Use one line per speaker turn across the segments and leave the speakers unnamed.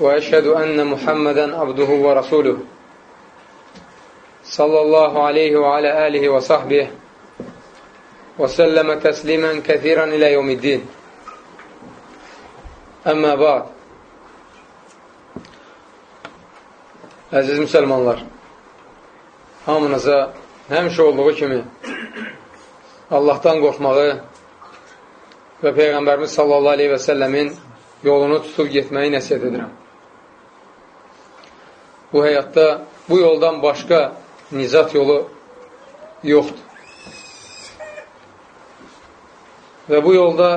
وأشهد أن محمدا عبده ورسوله صلى الله عليه وعلى آله وصحبه وسلم تسليما كثيرا إلى يوم الدين أما بعد Əziz müsəlmanlar, hamınıza həmişə olduğu kimi Allahdan qorxmağı və Peyğəmbərimiz sallallahu aleyhi və səlləmin yolunu tutub getməyi nəsiyyət edirəm. Bu həyatda bu yoldan başqa nizat yolu yoxdur. Və bu yolda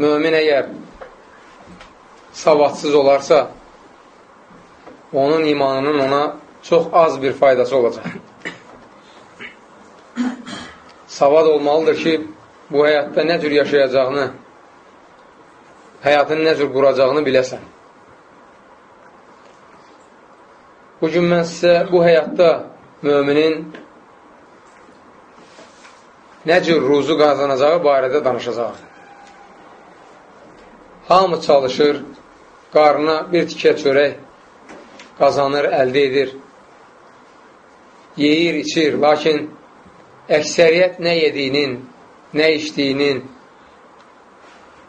mömin əgər savadsız olarsa, onun imanının ona çox az bir faydası olacaq. Savad olmalıdır ki, bu həyatda nə cür yaşayacağını, həyatını nə cür quracağını biləsən. Bugün mən sizə bu həyatda müminin nə cür ruzu qazanacağı barədə danışacaq. Hamı çalışır, qarına bir tikə çörək qazanır, əldə edir, yeyir, içir, lakin əksəriyyət nə yediyinin, nə içdiyinin,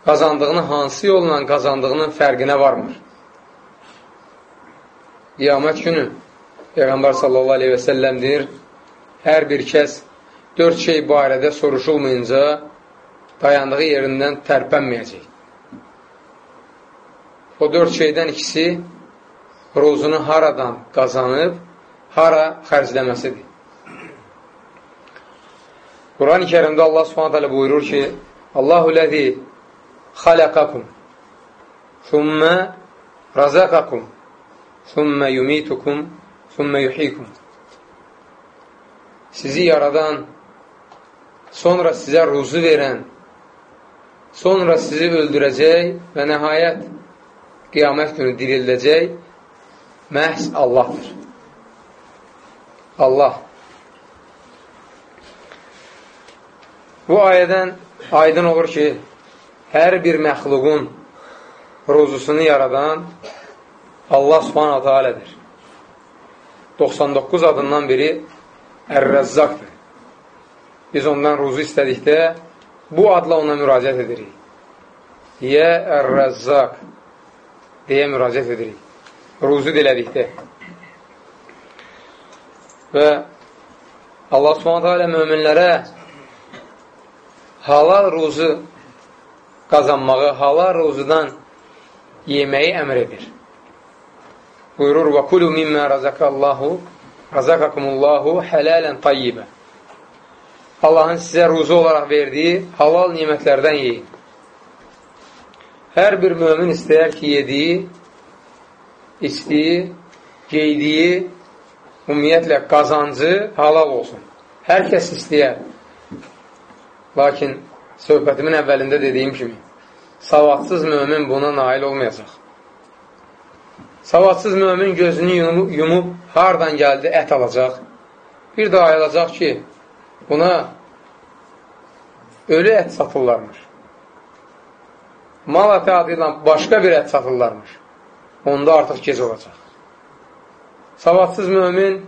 qazandığını hansı yolla qazandığının fərqinə varmır. Qiyamət günü Peyğəmbər sallallahu aleyhi və səlləm deyir, hər bir kəs dörd şey barədə soruşulmayınca dayandığı yerindən tərpənməyəcək. O dörd şeydən ikisi rozunu haradan qazanıb, hara xərcləməsidir. Quran-ı kərimdə Allah subhanət hələ buyurur ki, Allahu ləzi xaləqakum thumma razaqakum thumma yumitukum thumma yuhikum Sizi yaradan, sonra sizə ruzu verən, sonra sizi öldürəcək və nəhayət qiyamət günü dirildəcək məhz Allahdır. Allah. Bu ayədən aydın olur ki, hər bir məxluqun ruzusunu yaradan Allah subhanahu tealədir. 99 adından biri Ər-Rəzzaqdır. Biz ondan ruzu istədikdə bu adla ona müraciət edirik. Yə Ər-Rəzzaq deyə müraciət edirik. Ruzu dilədikdə. Və Allah subhanətə alə möminlərə halal ruzu qazanmağı, halal ruzudan yeməyi əmr edir. Buyurur, və kulu mimmə razaqallahu razaqakumullahu hələlən tayyibə. Allahın sizə ruzu olaraq verdiyi halal nimətlərdən yeyin. Hər bir mömin istəyər ki, yediyi, içdiyi, qeydiyi, ümumiyyətlə qazancı halal olsun. Hər kəs istəyər. Lakin söhbətimin əvvəlində dediyim kimi, savadsız mömin buna nail olmayacaq. Savadsız mömin gözünü yumub, yumub hardan gəldi ət alacaq. Bir də ayılacaq ki, buna ölü ət satırlarmış. Mal əti adı ilə başqa bir ət satırlarmış. Onda artıq gec olacaq. Savadsız mömin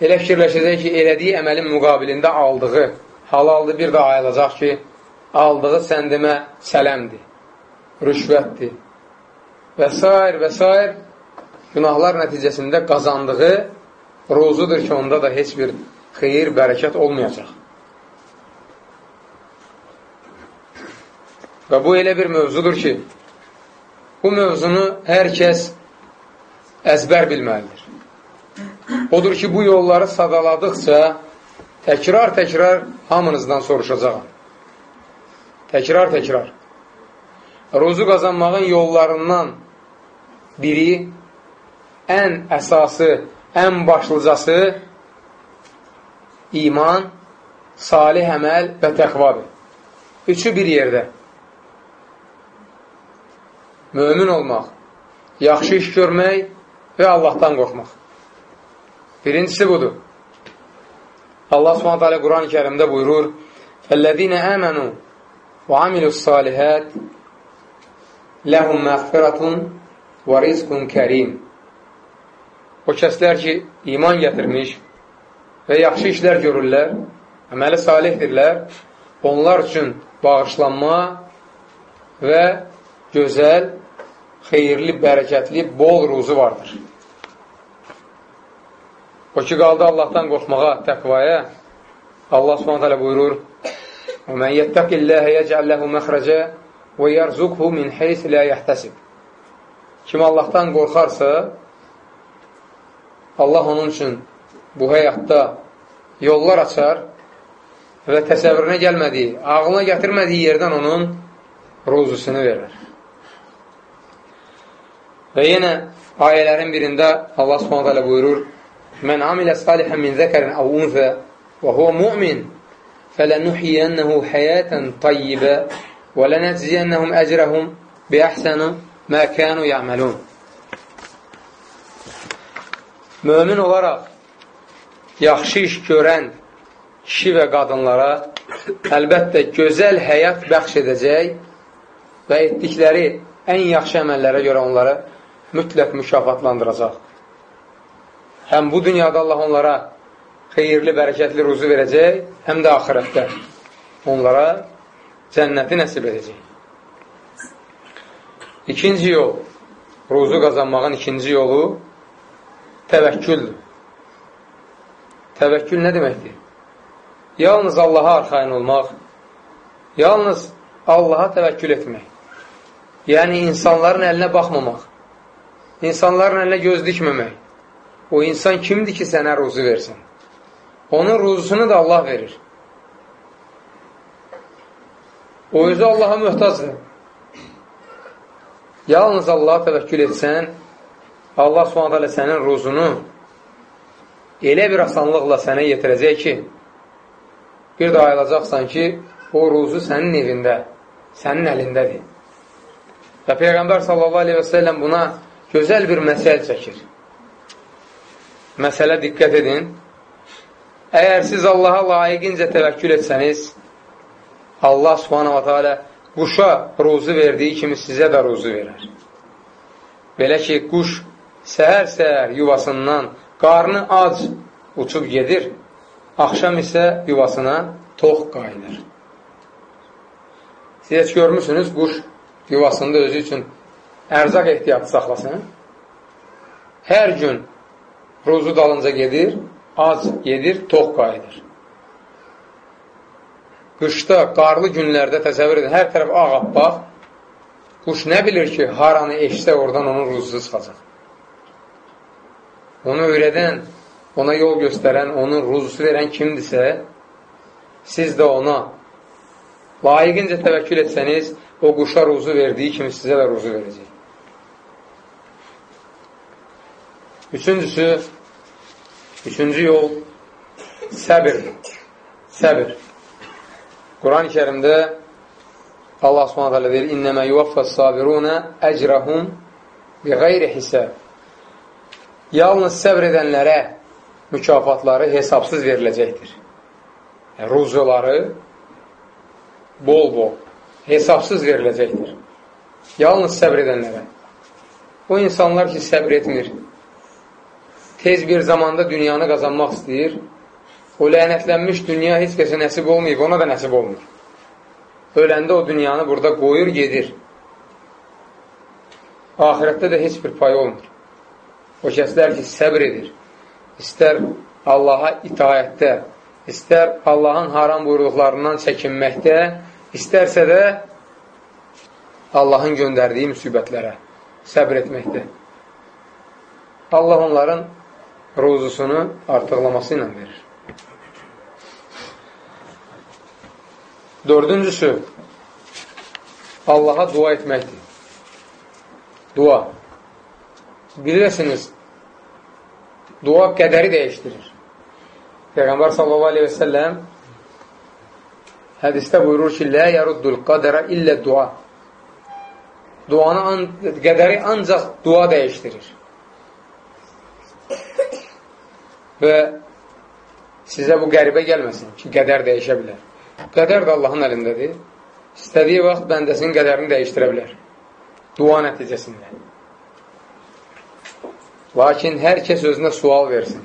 elə fikirləşəcək ki, elədiyi əməlin müqabilində aldığı halaldır, bir də ayılacaq ki, aldığı səndimə sələmdir, rüşvətdir və s. və s. günahlar nəticəsində qazandığı ruzudur ki, onda da heç bir xeyir, bərəkət olmayacaq. Və bu elə bir mövzudur ki, bu mövzunu hər kəs əzbər bilməlidir. Odur ki, bu yolları sadaladıqca təkrar-təkrar hamınızdan soruşacağım. Təkrar-təkrar. Ruzu qazanmağın yollarından biri, ən əsası, ən başlıcası iman, salih əməl və təqvadır. Üçü bir yerdə. Mömin olmaq, yaxşı iş görmək və Allahdan qorxmaq. Birincisi budur. Allah subhanət hələ Quran-ı kərimdə buyurur, Fəllədinə əmənu və amilus salihət ləhum məğfiratun və rizqun kərim. O kəslər ki, iman gətirmiş və yaxşı işlər görürlər, əməli salihdirlər, onlar üçün bağışlanma və gözəl, xeyirli, bərəkətli, bol ruzu vardır. O ki, qaldı Allahdan qorxmağa, təqvaya, Allah subhanət hələ buyurur, وَمَنْ يَتَّقِ اللّٰهَ يَجْعَلْ لَهُ Və yarzuqhu min heys lə yəhtəsib. Kim Allahdan qorxarsa, Allah onun üçün bu həyatda yollar açar və təsəvvürünə gəlmədiyi, ağlına gətirmədiyi yerdən onun ruzusunu verir. Və yenə ayələrin birində Allah subhanət hələ buyurur, Mən amilə salihən min zəkərin əv unfə və huvə mu'min fələnuhiyyənəhu həyətən tayyibə və lənəcziyənəhum əcrəhum bi əhsənu mə kənu yəməlun. Mömin olaraq yaxşı iş görən kişi və qadınlara əlbəttə gözəl həyat bəxş edəcək və etdikləri ən yaxşı əməllərə görə onları mütləq mükafatlandıracaq. Həm bu dünyada Allah onlara xeyirli, bərəkətli ruzu verəcək, həm də axirətdə onlara cənnəti nəsib edəcək. İkinci yol, ruzu qazanmağın ikinci yolu təvəkküldür. Təvəkkül nə deməkdir? Yalnız Allaha arxain olmaq, yalnız Allaha təvəkkül etmək. Yəni, insanların əlinə baxmamaq, insanların əlinə göz dikməmək, o insan kimdir ki, sənə ruzu versin? Onun ruzusunu da Allah verir. O özü Allaha möhtacdır. Yalnız Allaha təvəkkül etsən, Allah s.ə.v sənin ruzunu elə bir asanlıqla sənə yetirəcək ki, bir də ayılacaqsan ki, o ruzu sənin evində, sənin əlindədir. Və Peyğəmbər səlləm buna gözəl bir məsəl çəkir məsələ diqqət edin. Əgər siz Allaha layiqincə təvəkkül etsəniz, Allah subhanahu wa ta'ala quşa ruzu verdiyi kimi sizə də ruzu verər. Belə ki, quş səhər-səhər yuvasından qarnı ac uçub gedir, axşam isə yuvasına tox qayıdır. Siz heç görmüsünüz, quş yuvasında özü üçün ərzaq ehtiyatı saxlasın. Hər gün ruzu dalınca gedir, ac gedir, tox qayıdır. Qışda, qarlı günlərdə təsəvvür edin, hər tərəf ağabbaq, quş nə bilir ki, haranı eşsə oradan onun ruzusu çıxacaq. Onu öyrədən, ona yol göstərən, onun ruzusu verən kimdirsə, siz də ona layiqincə təvəkkül etsəniz, o quşa ruzu verdiyi kimi sizə də ruzu verəcək. Üçüncüsü, üçüncü yol səbir. Səbir. Quran-ı kərimdə Allah subhanət hələ deyir, İnnəmə yuvaffəs sabirunə əcrəhum bi qeyri hisəb. Yalnız səbr edənlərə mükafatları hesabsız veriləcəkdir. Yəni, ruzuları bol-bol, hesabsız veriləcəkdir. Yalnız səbr edənlərə. O insanlar ki, səbr etmir, tez bir zamanda dünyanı qazanmaq istəyir, o lənətlənmiş dünya heç kəsə nəsib olmayıb, ona da nəsib olmur. Öləndə o dünyanı burada qoyur, gedir. Ahirətdə də heç bir pay olmur. O kəslər ki, səbr edir. İstər Allaha itaətdə, istər Allahın haram buyurduqlarından çəkinməkdə, istərsə də Allahın göndərdiyi müsibətlərə səbr etməkdə. Allah onların ruzusunu artıqlaması ilə verir. Dördüncüsü, Allaha dua etməkdir. Dua. Bilirsiniz, dua qədəri dəyişdirir. Peyğəmbər sallallahu aleyhi və səlləm hədistə buyurur ki, Lə yaruddul qədərə illə dua. Duanı, an qədəri ancaq dua dəyişdirir. Və sizə bu qəribə gəlməsin ki, qədər dəyişə bilər. Qədər də Allahın əlindədir. İstədiyi vaxt bəndəsinin qədərini dəyişdirə bilər. Dua nəticəsində. Lakin hər kəs özünə sual versin.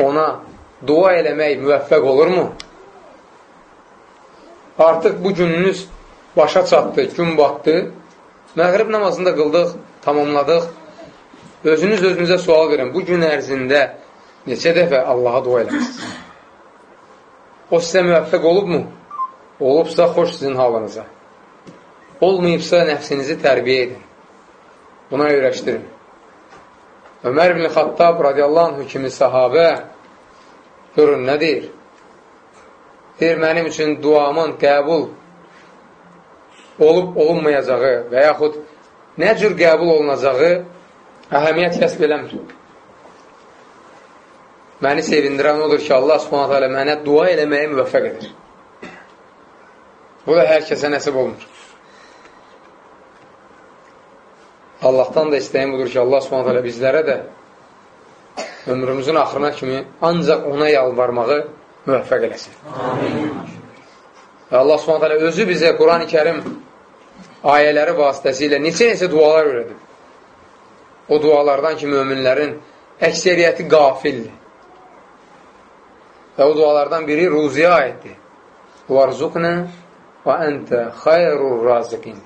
Ona dua eləmək müvəffəq olurmu? Artıq bu gününüz başa çatdı, gün batdı. Məğrib namazını da qıldıq, tamamladıq. Özünüz özünüzə sual verin. Bu gün ərzində neçə dəfə Allaha dua eləmişsiniz? O sizə müvəffəq olubmu? Olubsa, xoş sizin halınıza. Olmayıbsa, nəfsinizi tərbiyə edin. Buna öyrəşdirin. Ömər ibn Xattab radiyallahu anh kimi sahabə görün, nə deyir? Deyir, mənim üçün duamın qəbul olub olunmayacağı və yaxud nə cür qəbul olunacağı əhəmiyyət kəsb eləmir. Məni sevindirən odur ki, Allah subhanətə alə mənə dua eləməyə müvəffəq edir. Bu da hər kəsə nəsib olmur. Allahdan da istəyim budur ki, Allah subhanətə alə bizlərə də ömrümüzün axırına kimi ancaq ona yalvarmağı müvəffəq eləsin. Amin. Və Allah subhanətə alə özü bizə Quran-ı kərim ayələri vasitəsilə neçə-neçə dualar öyrədib. O dualardan ki, möminlərin əksəriyyəti qafildir. Və o dualardan biri ruziyə aiddir. Və əntə xayrur raziqin.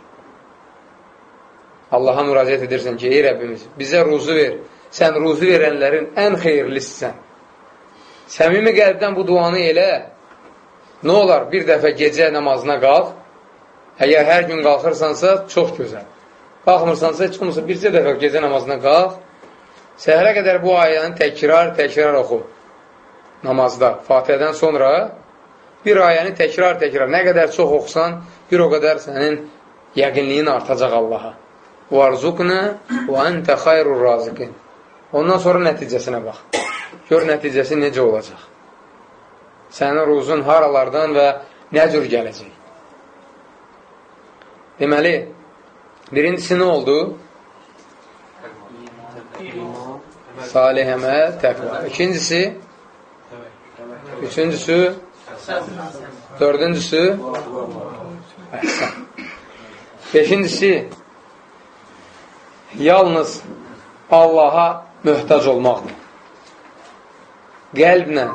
Allaha müraciət edirsən ki, ey Rəbbimiz, bizə ruzu ver. Sən ruzu verənlərin ən xeyirlisisən. Səmimi qəlbdən bu duanı elə. Nə olar, bir dəfə gecə namazına qalq. Əgər hər gün qalxırsansa, çox gözəl. Qalxmırsansa, heç olmasa bircə dəfə gecə namazına qalx. Səhərə qədər bu ayəni təkrar, təkrar oxu namazda, Fatihədən sonra bir ayəni təkrar-təkrar, nə qədər çox oxusan, bir o qədər sənin yəqinliyin artacaq Allaha. وَارْزُقْنَا وَأَنْتَ خَيْرُ الرَّازِقِينَ Ondan sonra nəticəsinə bax. Gör nəticəsi necə olacaq. Sənin ruzun haralardan və nə cür gələcək. Deməli, birincisi nə oldu? Salih əməl, təqva. İkincisi, Üçüncüsü, dördüncüsü, əhsən. Beşincisi, yalnız Allaha möhtac olmaqdır. Qəlblə,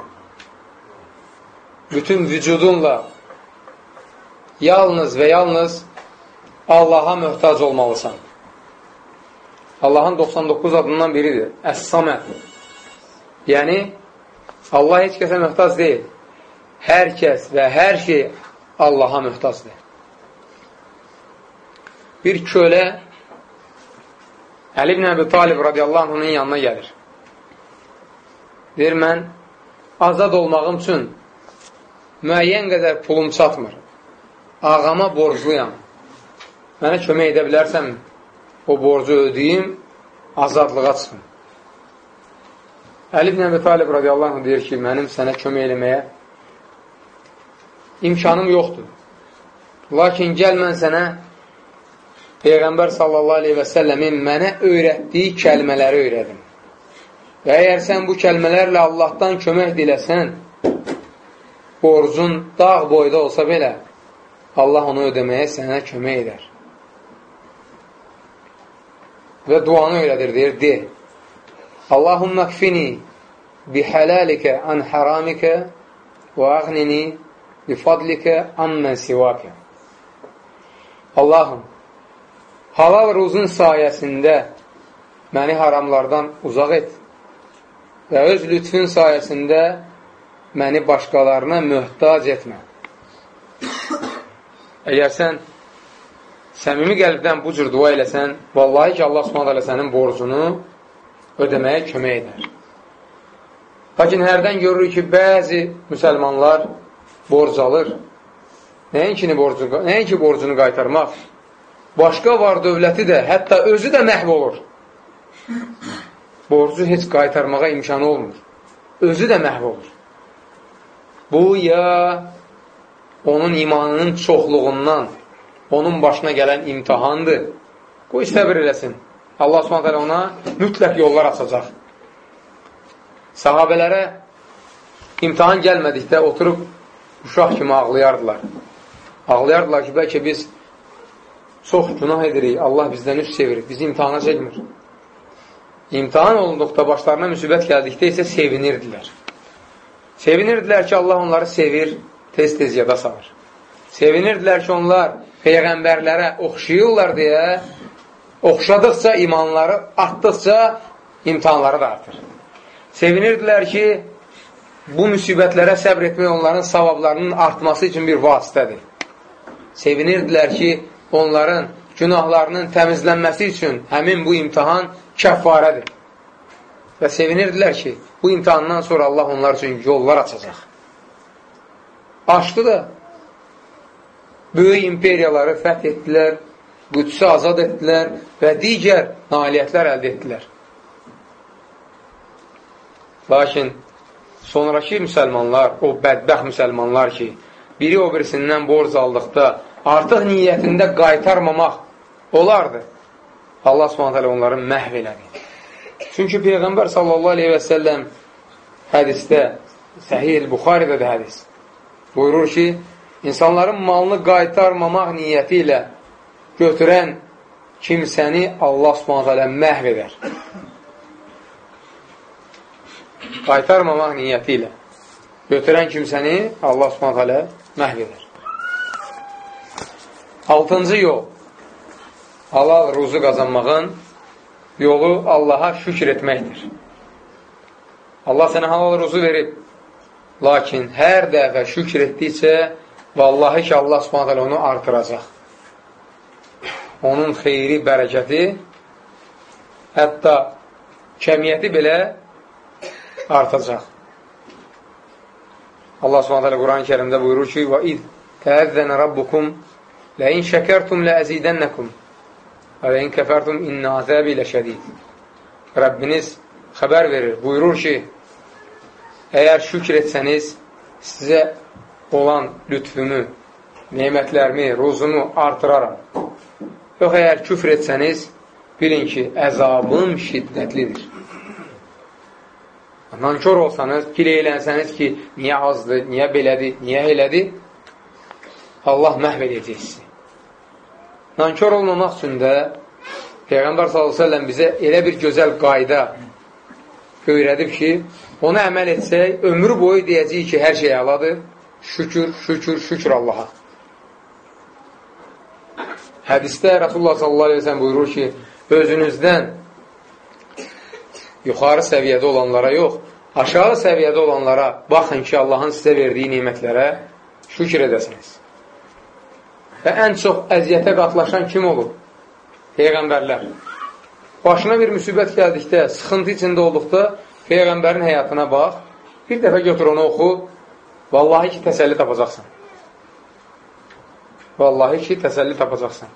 bütün vücudunla yalnız və yalnız Allaha möhtac olmalısan. Allahın 99 adından biridir. Əs-Saməd. Yəni, Allah heç kəsə möhtac deyil. Hər kəs və hər şey Allaha möhtacdır. Bir kölə Əli ibn Əbi Talib radiyallahu anhının yanına gəlir. Deyir, mən azad olmağım üçün müəyyən qədər pulum çatmır. Ağama borcluyam. Mənə kömək edə bilərsən, o borcu ödəyim, azadlığa çıxım. Əli ibn Əbi Talib radiyallahu anh deyir ki, mənim sənə kömək eləməyə imkanım yoxdur. Lakin gəl mən sənə Peyğəmbər sallallahu aleyhi və səlləmin mənə öyrətdiyi kəlmələri öyrədim. Və əgər sən bu kəlmələrlə Allahdan kömək diləsən, borcun dağ boyda olsa belə, Allah onu ödəməyə sənə kömək edər. Və duanı öyrədir, deyir, de. Allahumma kfini bihalalikə an haramikə və əğnini bifadlikə ammən sivakə. Allahım, halal ruzun sayəsində məni haramlardan uzaq et və öz lütfün sayəsində məni başqalarına möhtac etmə. Əgər sən səmimi qəlbdən bu cür dua eləsən, vallahi ki, Allah subhanət sənin borcunu ödəməyə kömək edər. Lakin hərdən görürük ki, bəzi müsəlmanlar borc alır Nəinki borcunu, nəinki borcunu qaytarmaq, başqa var dövləti də, hətta özü də məhv olur. Borcu heç qaytarmağa imkanı olmur. Özü də məhv olur. Bu, ya onun imanının çoxluğundan, onun başına gələn imtihandır. Qoy səbir eləsin. Allah s.ə. ona mütləq yollar açacaq. Sahabələrə imtihan gəlmədikdə oturub uşaq kimi ağlayardılar. Ağlayardılar ki, bəlkə biz çox günah edirik, Allah bizdən üst çevirir, bizi imtihana çəkmir. İmtihan olunduqda, başlarına müsibət gəldikdə isə sevinirdilər. Sevinirdilər ki, Allah onları sevir, tez-tez yada salır. Sevinirdilər ki, onlar Peyğəmbərlərə oxşayırlar deyə, oxşadıqca imanları artdıqca imtihanları da artır. Sevinirdilər ki, bu müsibətlərə səbr etmək onların savablarının artması üçün bir vasitədir. Sevinirdilər ki, onların günahlarının təmizlənməsi üçün həmin bu imtihan kəffarədir. Və sevinirdilər ki, bu imtihandan sonra Allah onlar üçün yollar açacaq. Açdı da, böyük imperiyaları fəth etdilər, Qüdsü azad etdilər və digər nailiyyətlər əldə etdilər. Lakin sonraki müsəlmanlar, o bədbəx müsəlmanlar ki, biri o birisindən borc aldıqda artıq niyyətində qaytarmamaq olardı. Allah subhanət hələ onları məhv elədi. Çünki Peyğəmbər sallallahu aleyhi və səlləm hədisdə, Səhih Buxaridə də hədis, buyurur ki, insanların malını qaytarmamaq niyyəti ilə götürən kimsəni Allah subhanət hələ məhv edər. Qaytarmamaq niyyəti ilə götürən kimsəni Allah subhanət hələ məhv edər. Altıncı yol, halal ruzu qazanmağın yolu Allaha şükür etməkdir. Allah sənə halal ruzu verib, lakin hər dəfə şükür etdikcə, vallahi ki, Allah subhanət onu artıracaq onun xeyri, bərəkəti, hətta kəmiyyəti belə artacaq. Allah Subhanahu Quran-ı Kərimdə buyurur ki: "Və iz təəzzənə rabbukum la in şəkertum la azidannakum və la in kəfərtum inna azabi leşədid." Rəbbiniz xəbər verir, buyurur ki: "Əgər şükr etsəniz, sizə olan lütfümi, nemətlərimi, ruzumu artıraram. Yox, əgər küfr etsəniz, bilin ki, əzabım şiddətlidir. Nankör olsanız, gileyilənsəniz ki, niyə azdır, niyə belədir, niyə elədir, Allah məhv edəcək sizi. Nankör olmamaq üçün də Peyğəmbər s.ə.v bizə elə bir gözəl qayda öyrədib ki, ona əməl etsək, ömrü boyu deyəcəyik ki, hər şey əladır, şükür, şükür, şükür Allaha. Hədisdə Rasulullah s.ə.v buyurur ki, özünüzdən yuxarı səviyyədə olanlara yox, aşağı səviyyədə olanlara baxın ki, Allahın sizə verdiyi nimətlərə şükür edəsiniz. Və ən çox əziyyətə qatlaşan kim olur? Peyğəmbərlər. Başına bir müsibət gəldikdə, sıxıntı içində olduqda Peyğəmbərin həyatına bax, bir dəfə götür onu oxu, vallahi ki, təsəlli tapacaqsan. Vallahi ki, təsəlli tapacaqsan.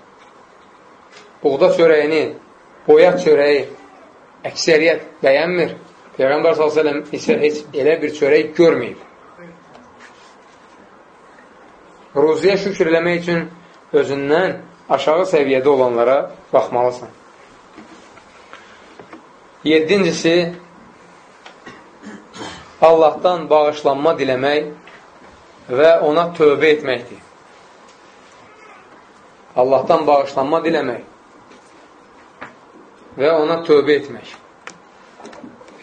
Buğda çörəyini, boyat çörəyi əksəriyyət bəyənmir. Peyğəmbər s.ə.v isə heç elə bir çörək görməyib. ruziyə şükür eləmək üçün özündən aşağı səviyyədə olanlara baxmalısan. Yedincisi, Allahdan bağışlanma diləmək və ona tövbə etməkdir. Allahdan bağışlanma diləmək və ona tövbə etmək.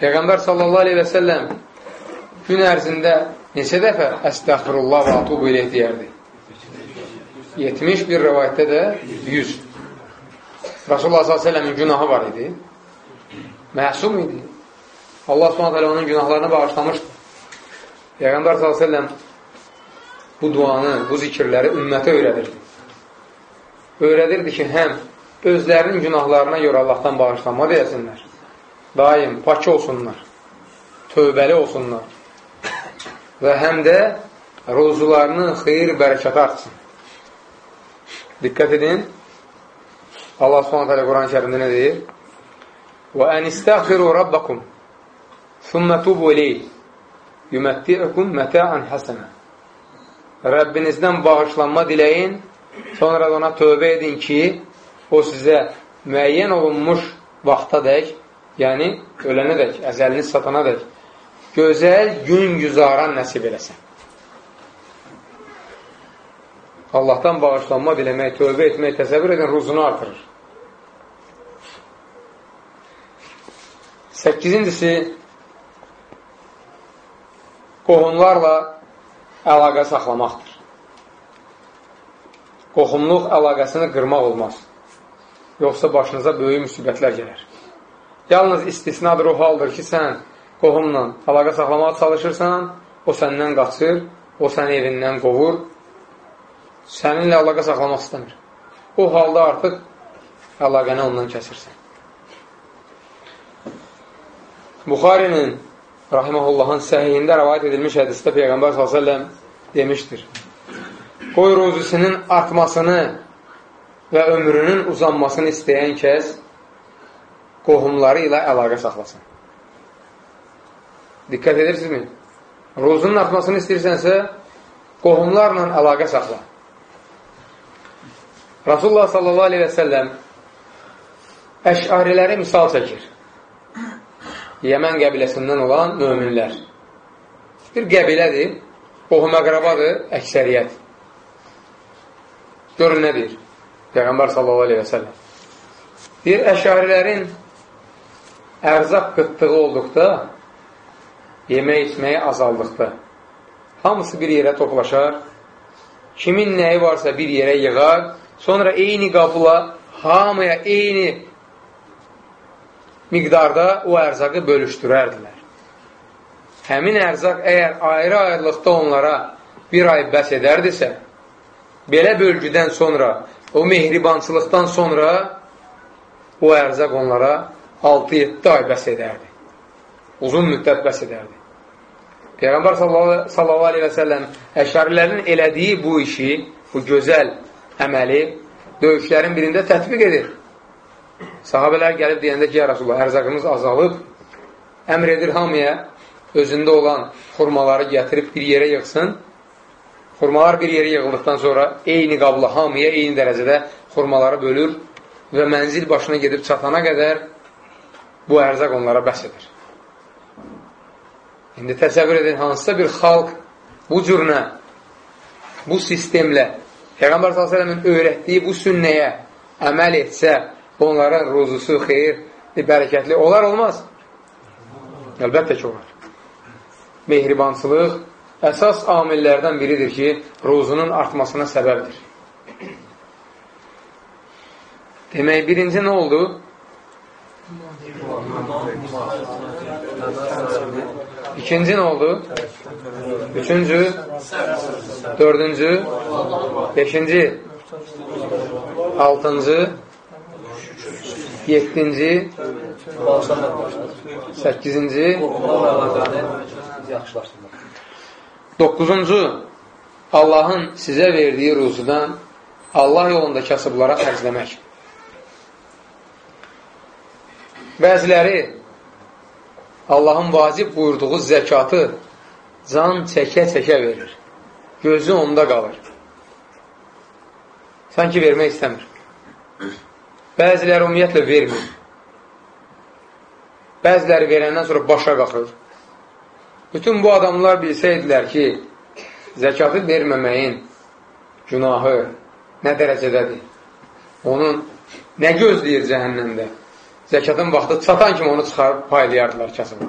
Peyğəmbər sallallahu aleyhi və səlləm gün ərzində neçə dəfə əstəxfirullah və atubu ilə deyərdi. 70 bir rəvayətdə də 100. Rasulullah s.ə.v-in günahı var idi. Məsum idi. Allah s.ə.v onun günahlarını bağışlamışdı. Peyğəmbər s.ə.v bu duanı, bu zikirləri ümmətə öyrədirdi Öyrədirdi ki, həm özlərinin günahlarına görə Allahdan bağışlanma deyəsinlər. Daim pak olsunlar, tövbəli olsunlar və həm də ruzularının xeyir bərəkəti artsın. Diqqət edin. Allah subhanət hələ Quran-ı kərimdə nə deyir? وَاَنْ اِسْتَغْفِرُوا رَبَّكُمْ ثُمَّ تُبُوا لَيْهِ يُمَتِّعُكُمْ مَتَاعًا حَسَنًا Rəbbinizdən bağışlanma diləyin, sonra da ona tövbə edin ki, o sizə müəyyən olunmuş vaxta dək, yəni ölənə dək, əzəliniz satana dək, gözəl gün güzaran nəsib eləsin. Allahdan bağışlanma diləmək, tövbə etmək, təsəvvür edin, ruzunu artırır. Səkizincisi, qohumlarla əlaqə saxlamaqdır. Qohumluq əlaqəsini qırmaq olmaz. Yoxsa başınıza böyük müsibətlər gələr. Yalnız istisnadır o haldır ki, sən qohumla əlaqə saxlamağa çalışırsan, o səndən qaçır, o səni evindən qovur, səninlə əlaqə saxlamaq istəmir. O halda artıq əlaqəni ondan kəsirsən. Buxarinin rahiməhullahın səhiyində rəvayət edilmiş hədisdə Peyğəmbər s.ə.v demişdir. Qoy rozusinin artmasını və ömrünün uzanmasını istəyən kəs qohumları ilə əlaqə saxlasın. Diqqət edirsinizmi? Rozunun artmasını istəyirsənsə, qohumlarla əlaqə saxla. Rasulullah sallallahu aleyhi və səlləm əşariləri misal çəkir. Yəmən qəbiləsindən olan möminlər. Bir qəbilədir, qohum əqrabadır, əksəriyyət. Görün nə deyir? Peyğəmbər sallallahu aleyhi və səlləm. Deyir, əşarilərin ərzaq qıtlığı olduqda, yemək içməyi azaldıqda, hamısı bir yerə toplaşar, kimin nəyi varsa bir yerə yığar, sonra eyni qabıla hamıya eyni miqdarda o ərzaqı bölüşdürərdilər. Həmin ərzaq əgər ayrı-ayrılıqda onlara bir ay bəs edərdisə, belə bölgüdən sonra, o mehribançılıqdan sonra o ərzaq onlara 6-7 ay bəs edərdi. Uzun müddət bəs edərdi. Peyğəmbər sallallahu aleyhi və səlləm əşarilərin elədiyi bu işi, bu gözəl əməli döyüşlərin birində tətbiq edir. Sahabələr gəlib deyəndə ki, ya Rasulullah, ərzaqımız azalıb, əmr edir hamıya özündə olan xurmaları gətirib bir yerə yığsın. Xurmalar bir yerə yığıldıqdan sonra eyni qabla hamıya eyni dərəcədə xurmaları bölür və mənzil başına gedib çatana qədər bu ərzaq onlara bəs edir. İndi təsəvvür edin, hansısa bir xalq bu cürünə, bu sistemlə, Peyğəmbər s.ə.v-in öyrətdiyi bu sünnəyə əməl etsə, onların ruzusu xeyir, bərəkətli olar, olmaz? Əlbəttə ki, olar. Mehribançılıq əsas amillərdən biridir ki, ruzunun artmasına səbəbdir. Demək, birinci nə oldu? İkinci nə oldu? Üçüncü, dördüncü, beşinci, altıncı, Yettinci, səkkizinci, doqquzuncu, Allahın sizə verdiyi ruzudan Allah yolunda kasıblara xərcləmək. Bəziləri Allahın vacib buyurduğu zəkatı can çəkə-çəkə verir. Gözü onda qalır. Sanki vermək istəmir. Bəziləri ümumiyyətlə vermir. Bəziləri verəndən sonra başa qalxır. Bütün bu adamlar bilsəydilər ki, zəkatı verməməyin günahı nə dərəcədədir? Onun nə gözləyir cəhənnəmdə? Zəkatın vaxtı çatan kimi onu çıxarıb paylayardılar kasıbı.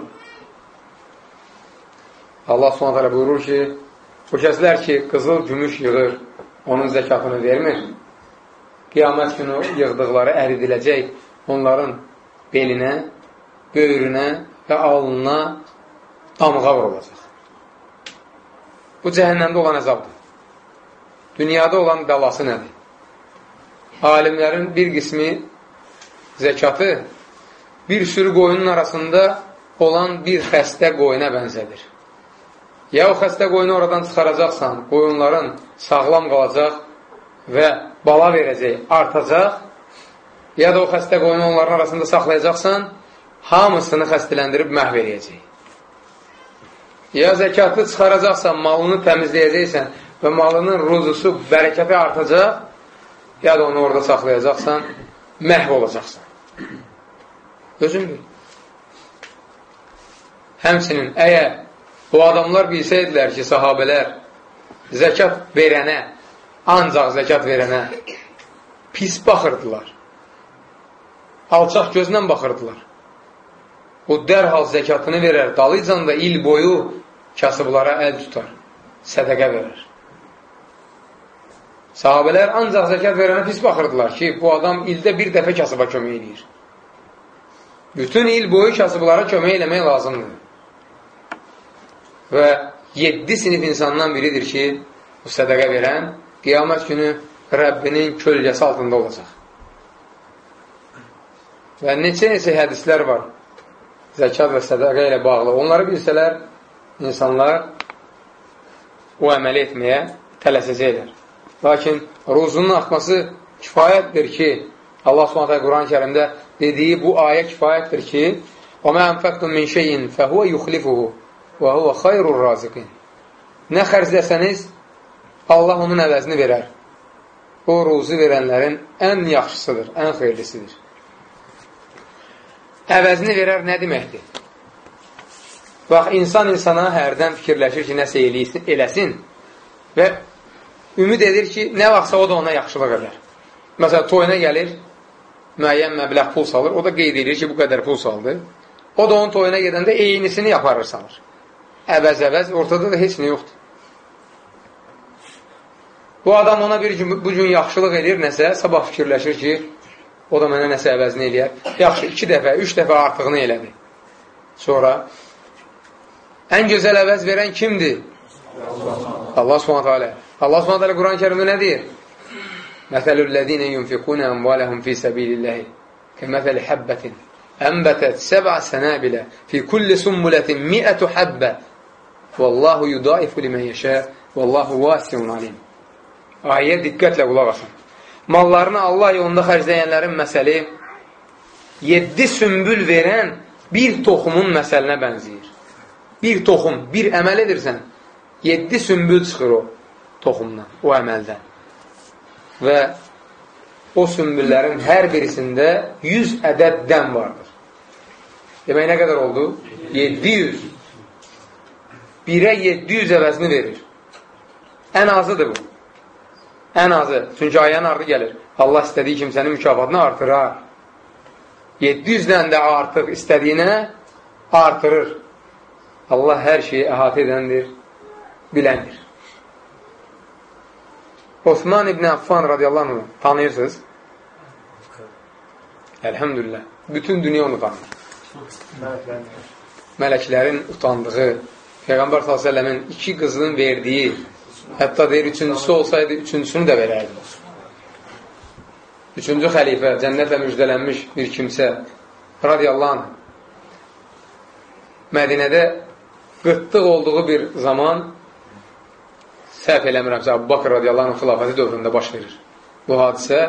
Allah hələ buyurur ki, o kəslər ki, qızıl, gümüş yığır, onun zəkatını vermir qiyamət günü yığdıqları əridiləcək onların belinə, böyrünə və alnına damğa vurulacaq. Bu cəhənnəmdə olan əzabdır. Dünyada olan bəlası nədir? Alimlərin bir qismi zəkatı bir sürü qoyunun arasında olan bir xəstə qoyuna bənzədir. Ya o xəstə qoyunu oradan çıxaracaqsan, qoyunların sağlam qalacaq və bala verəcək, artacaq, ya da o xəstə qoyunu onların arasında saxlayacaqsan, hamısını xəstələndirib məhv eləyəcək. Ya zəkatı çıxaracaqsan, malını təmizləyəcəksən və malının ruzusu, bərəkəti artacaq, ya da onu orada saxlayacaqsan, məhv olacaqsan. Özün bil. Həmsinin, əgər bu adamlar bilsəydilər ki, sahabələr zəkat verənə, ancaq zəkat verənə pis baxırdılar. Alçaq gözlə baxırdılar. O dərhal zəkatını verər, dalıcan da il boyu kasıblara əl tutar, sədəqə verər. Sahabələr ancaq zəkat verənə pis baxırdılar ki, bu adam ildə bir dəfə kasıba kömək edir. Bütün il boyu kasıblara kömək eləmək lazımdır. Və yeddi sinif insandan biridir ki, bu sədəqə verən qiyamət günü Rəbbinin kölgəsi altında olacaq. Və neçə-neçə hədislər var zəkat və sədəqə ilə bağlı. Onları bilsələr, insanlar o əməli etməyə tələsəcəklər. Lakin ruzunun axması kifayətdir ki, Allah s.ə. Quran-ı kərimdə dediyi bu ayə kifayətdir ki, وَمَا أَنْفَقْتُمْ مِنْ شَيْءٍ فَهُوَ يُخْلِفُهُ وَهُوَ خَيْرُ الرَّازِقِينَ Nə xərcləsəniz, Allah onun əvəzini verər. O, ruzu verənlərin ən yaxşısıdır, ən xeyirlisidir. Əvəzini verər nə deməkdir? Bax, insan insana hərdən fikirləşir ki, nəsə eləsin və ümid edir ki, nə vaxtsa o da ona yaxşılıq edər. Məsələn, toyuna gəlir, müəyyən məbləğ pul salır, o da qeyd edir ki, bu qədər pul saldı. O da onun toyuna gedəndə eynisini yaparır sanır. Əvəz-əvəz, ortada da heç nə yoxdur. Bu adam ona bir gün, bu gün yaxşılıq edir nəsə, sabah fikirləşir ki, o da mənə nəsə əvəzini eləyər. Yaxşı, iki dəfə, üç dəfə artığını elədi. Sonra ən gözəl əvəz verən kimdir? Allah subhanət hələ. Allah subhanət hələ Quran-ı kərimdə nə deyir? Məsəlüllədinə yunfiqunə əmvaləhum fi səbililləhi kəməfəli həbbətin ənbətət səbə sənəbilə fi kulli summulətin miətü həbbə Vallahu yudaifu limən yəşə Vallahu vasiyun alim Ayəyə diqqətlə qulaq asın. Mallarını Allah yolunda xərcləyənlərin məsəli 7 sümbül verən bir toxumun məsəlinə bənziyir. Bir toxum, bir əməl edirsən, 7 sümbül çıxır o toxumdan, o əməldən. Və o sümbüllərin hər birisində 100 ədəd dən vardır. Demək, nə qədər oldu? 700. Birə 700 əvəzini verir. Ən azıdır bu. Ən azı. Çünki ayənin ardı gəlir. Allah istədiyi kimsənin mükafatını artırar. 700-dən də artıq istədiyinə artırır. Allah hər şeyi əhatə edəndir, biləndir. Osman İbn Affan radiyallahu anh tanıyırsınız. Elhamdülillah. Bütün dünya onu tanır. Mələklərin utandığı, Peyğəmbər s.ə.v-in iki qızının verdiyi Hətta deyir, üçüncüsü olsaydı, üçüncüsünü də verərdi. Üçüncü xəlifə, cənnətlə müjdələnmiş bir kimsə, radiyallahu anh, Mədinədə qıtlıq olduğu bir zaman səhv eləmirəmsə, Abu Bakr radiyallahu anh xilafəti dövründə baş verir. Bu hadisə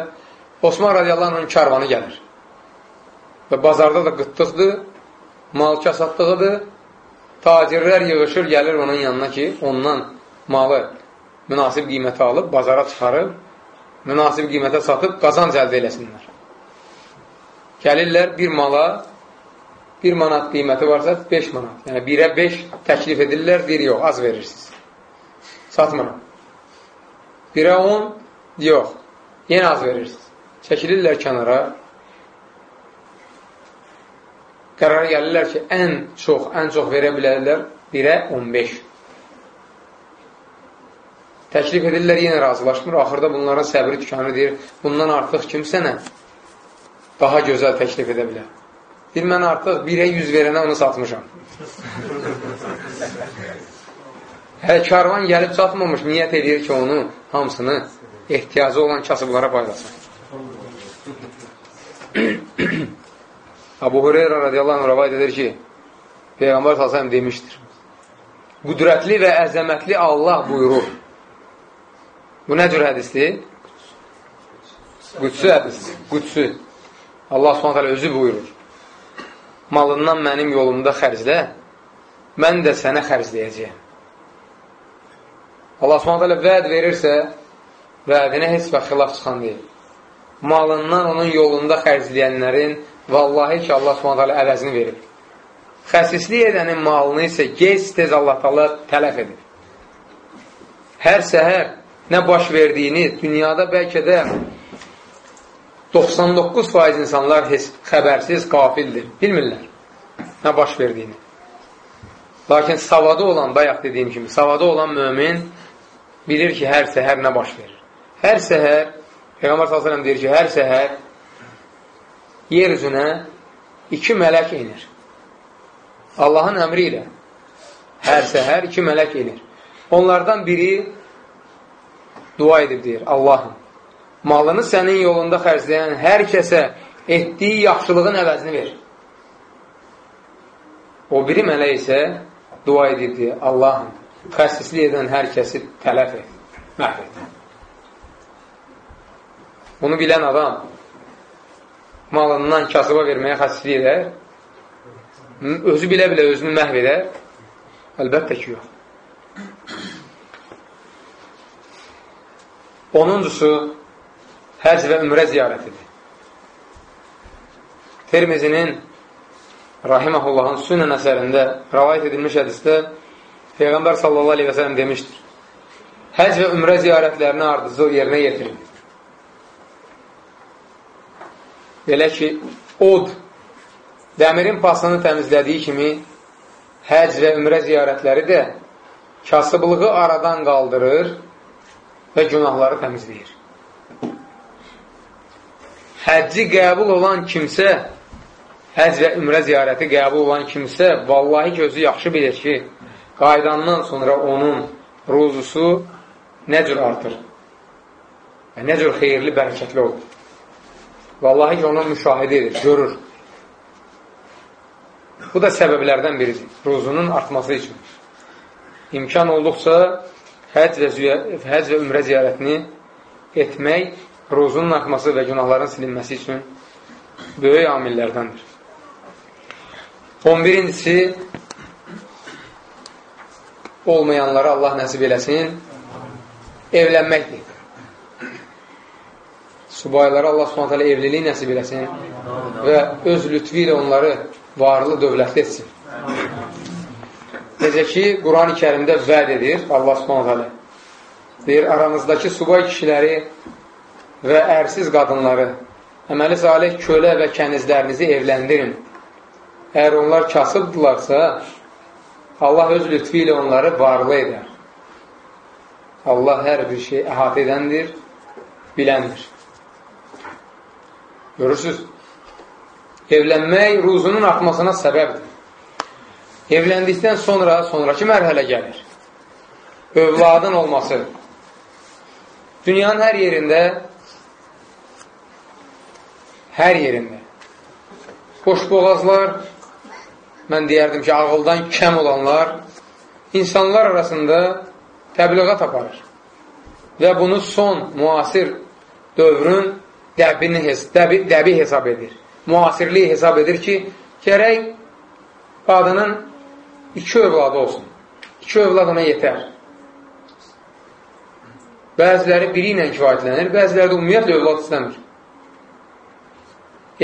Osman radiyallahu anh karvanı gəlir. Və bazarda da qıtlıqdır, mal kasatlığıdır, tacirlər yığışır, gəlir onun yanına ki, ondan malı münasib qiymətə alıb, bazara çıxarıb, münasib qiymətə satıb, qazanc əldə eləsinlər. Gəlirlər bir mala, bir manat qiyməti varsa 5 manat. Yəni, birə 5 təklif edirlər, deyir, yox, az verirsiniz. Satmıram. Birə 10, yox, yenə az verirsiniz. Çəkilirlər kənara, qərara gəlirlər ki, ən çox, ən çox verə bilərlər, birə 15. Təklif edirlər, yenə razılaşmır. Axırda bunların səbri tükanı deyir, bundan artıq kim sənə daha gözəl təklif edə bilər? Deyir, mən artıq 1-ə 100 verənə onu satmışam. Hələ karvan gəlib çatmamış, niyyət edir ki, onu hamısını ehtiyacı olan kasıblara paylasın. Abu Hureyra radiyallahu anh rəvayət edir ki, Peyğəmbər s.ə.v demişdir. Qüdrətli və əzəmətli Allah buyurur. Bu nə cür hədisdir? Qüdsü hədis, qüdsü. Allah hələ özü buyurur. Malından mənim yolumda xərclə, mən də sənə xərcləyəcəyəm. Allah hələ vəd verirsə, vədinə heç və xilaf çıxan deyil. Malından onun yolunda xərcləyənlərin vallahi ki, Allah hələ əvəzini verir. Xəsislik edənin malını isə gec-tez Allah tala tələf edir. Hər səhər nə baş verdiyini dünyada bəlkə də 99% insanlar heç xəbərsiz, qafildir. Bilmirlər nə baş verdiyini. Lakin savada olan, bayaq dediyim kimi, savada olan mömin bilir ki, hər səhər nə baş verir. Hər səhər, Peyğəmbər s.ə.v deyir ki, hər səhər yer üzünə iki mələk inir. Allahın əmri ilə hər səhər iki mələk inir. Onlardan biri dua edib deyir, Allahım, malını sənin yolunda xərcləyən hər kəsə etdiyi yaxşılığın əvəzini ver. O biri mələk isə dua edib deyir, Allahım, xəssislik edən hər kəsi tələf et, məhv et. Bunu bilən adam malından kasıba verməyə xəssislik edər, özü bilə-bilə özünü məhv edər, əlbəttə ki, yox. Onuncusu, həc və ümrə ziyarətidir. Tirmizinin Rahiməhullahın sünnən əsərində rəvayət edilmiş hədisdə Peyğəmbər sallallahu aleyhi və sələm demişdir. Həc və ümrə ziyarətlərini ardıcıl yerinə yetirin. Belə ki, od dəmirin pasını təmizlədiyi kimi həc və ümrə ziyarətləri də kasıblığı aradan qaldırır və günahları təmizləyir. Həcci qəbul olan kimsə, həc və ümrə ziyarəti qəbul olan kimsə, vallahi ki, özü yaxşı bilir ki, qaydandan sonra onun ruzusu nə cür artır və nə cür xeyirli, bərəkətli olur. Vallahi ki, onu müşahidə edir, görür. Bu da səbəblərdən biridir, ruzunun artması üçün. İmkan olduqca həc və, həc və ümrə ziyarətini etmək ruzunun artması və günahların silinməsi üçün böyük amillərdəndir. 11-incisi olmayanlara Allah nəsib eləsin evlənməkdir. Subaylara Allah subhanətələ evliliyi nəsib eləsin və öz lütfi ilə onları varlı dövlətli etsin. Necə ki, Quran-ı kərimdə vəd edir Allah subhanətələ. Deyir, aranızdakı subay kişiləri və ərsiz qadınları, əməli salih kölə və kənizlərinizi evləndirin. Əgər onlar kasıbdırlarsa, Allah öz lütfi ilə onları varlı edər. Allah hər bir şey əhatə edəndir, biləndir. Görürsünüz, evlənmək ruzunun artmasına səbəbdir. Evləndikdən sonra, sonraki mərhələ gəlir. Övladın olması. Dünyanın hər yerində hər yerində boşboğazlar mən deyərdim ki, ağıldan kəm olanlar insanlar arasında təbliğat aparır. Və bunu son müasir dövrün dəbini, dəbi, dəbi hesab edir. Müasirliyi hesab edir ki, gərək qadının iki övladı olsun. İki övlad ona yetər. Bəziləri biri ilə kifayətlənir, bəziləri də ümumiyyətlə övlad istəmir.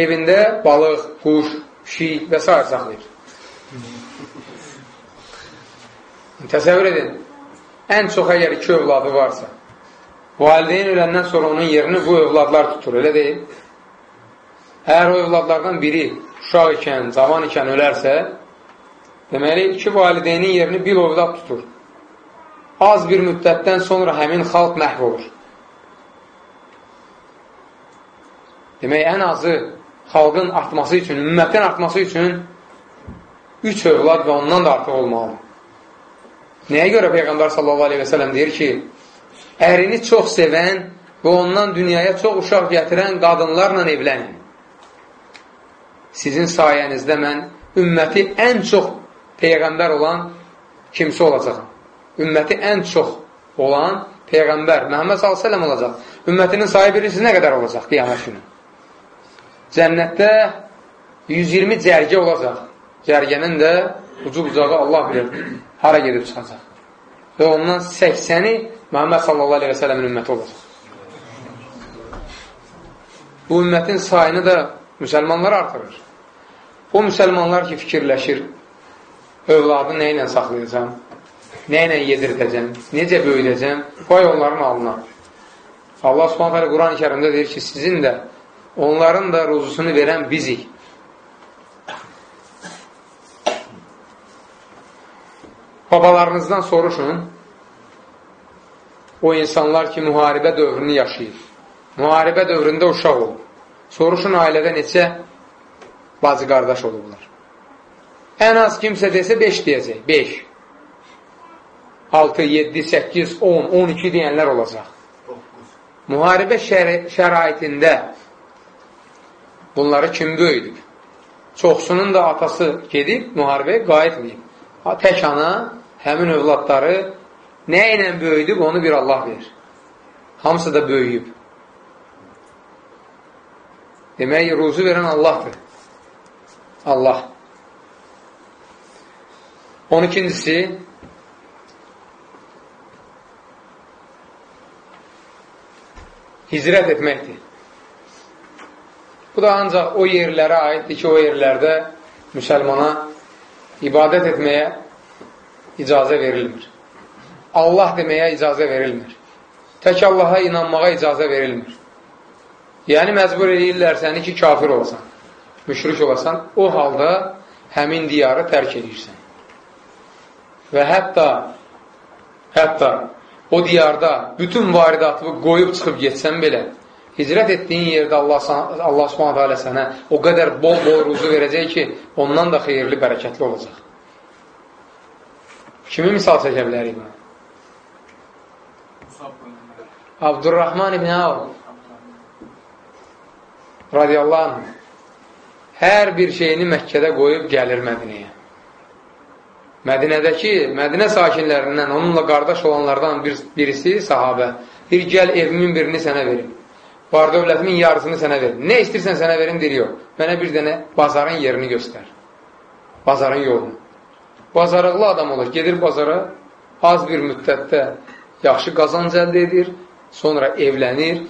Evində balıq, quş, pişik və s. saxlayır. Təsəvvür edin, ən çox əgər iki övladı varsa, valideyn öləndən sonra onun yerini bu övladlar tutur, elə deyil. Əgər o övladlardan biri uşaq ikən, zaman ikən ölərsə, Deməli, iki valideynin yerini bir ovdaq tutur. Az bir müddətdən sonra həmin xalq məhv olur. Demək, ən azı xalqın artması üçün, ümmətin artması üçün üç övlad və ondan da artıq olmalı. Nəyə görə Peyğəmbər sallallahu aleyhi və sələm deyir ki, ərini çox sevən və ondan dünyaya çox uşaq gətirən qadınlarla evlənin. Sizin sayənizdə mən ümməti ən çox Peyğəmbər olan kimsə olacaq. Ümməti ən çox olan Peyğəmbər Məhəmməd s.ə.v olacaq. ümmətinin sayı bilirsiniz nə qədər olacaq qiyamət günü? Cənnətdə 120 cərgə olacaq. Cərgənin də ucu bucağı Allah bilir, hara gedib çıxacaq. Və ondan 80-i Məhəmməd sələmin ümməti olacaq. Bu ümmətin sayını da müsəlmanlar artırır. O müsəlmanlar ki, fikirləşir, övladı nə ilə saxlayacam, nə ilə yedirdəcəm, necə böyüdəcəm, qoy onların alına. Allah subhanət hələ Quran-ı kərimdə deyir ki, sizin də, onların da ruzusunu verən bizik. Babalarınızdan soruşun, o insanlar ki, müharibə dövrünü yaşayır. Müharibə dövründə uşaq olub. Soruşun ailədə neçə bacı qardaş olublar. Ən az kimsə desə 5 deyəcək. 5. 6, 7, 8, 10, 12 deyənlər olacaq. Müharibə şəra şəraitində bunları kim böyüdür? Çoxsunun da atası gedib müharibəyə qayıtmayıb. Tək ana həmin övladları nə ilə böyüdüb, onu bir Allah verir. Hamısı da böyüyüb. Demək, ruzu verən Allahdır. Allah. 12-cisi hicrət etməkdir. Bu da ancaq o yerlərə aiddir ki, o yerlərdə müsəlmana ibadət etməyə icazə verilmir. Allah deməyə icazə verilmir. Tək Allaha inanmağa icazə verilmir. Yəni, məcbur edirlər səni ki, kafir olasan, müşrik olasan, o halda həmin diyarı tərk edirsən. Və hətta, hətta o diyarda bütün varidatını qoyub çıxıb getsən belə, hicrət etdiyin yerdə Allah, Allah subhanətə alə sənə o qədər bol-bol ruzu verəcək ki, ondan da xeyirli, bərəkətli olacaq. Kimi misal çəkə bilərik? Abdurrahman ibn Avr radiyallahu anh hər bir şeyini Məkkədə qoyub gəlir Mədinəyə. Mədinədəki, Mədinə sakinlərindən, onunla qardaş olanlardan bir, birisi sahabə, bir gəl evimin birini sənə verim. Var dövlətimin yarısını sənə verim. Nə istirsən sənə verim, deyir, yox. Mənə bir dənə bazarın yerini göstər. Bazarın yolunu. Bazarıqlı adam olur, gedir bazara, az bir müddətdə yaxşı qazanc əldə edir, sonra evlənir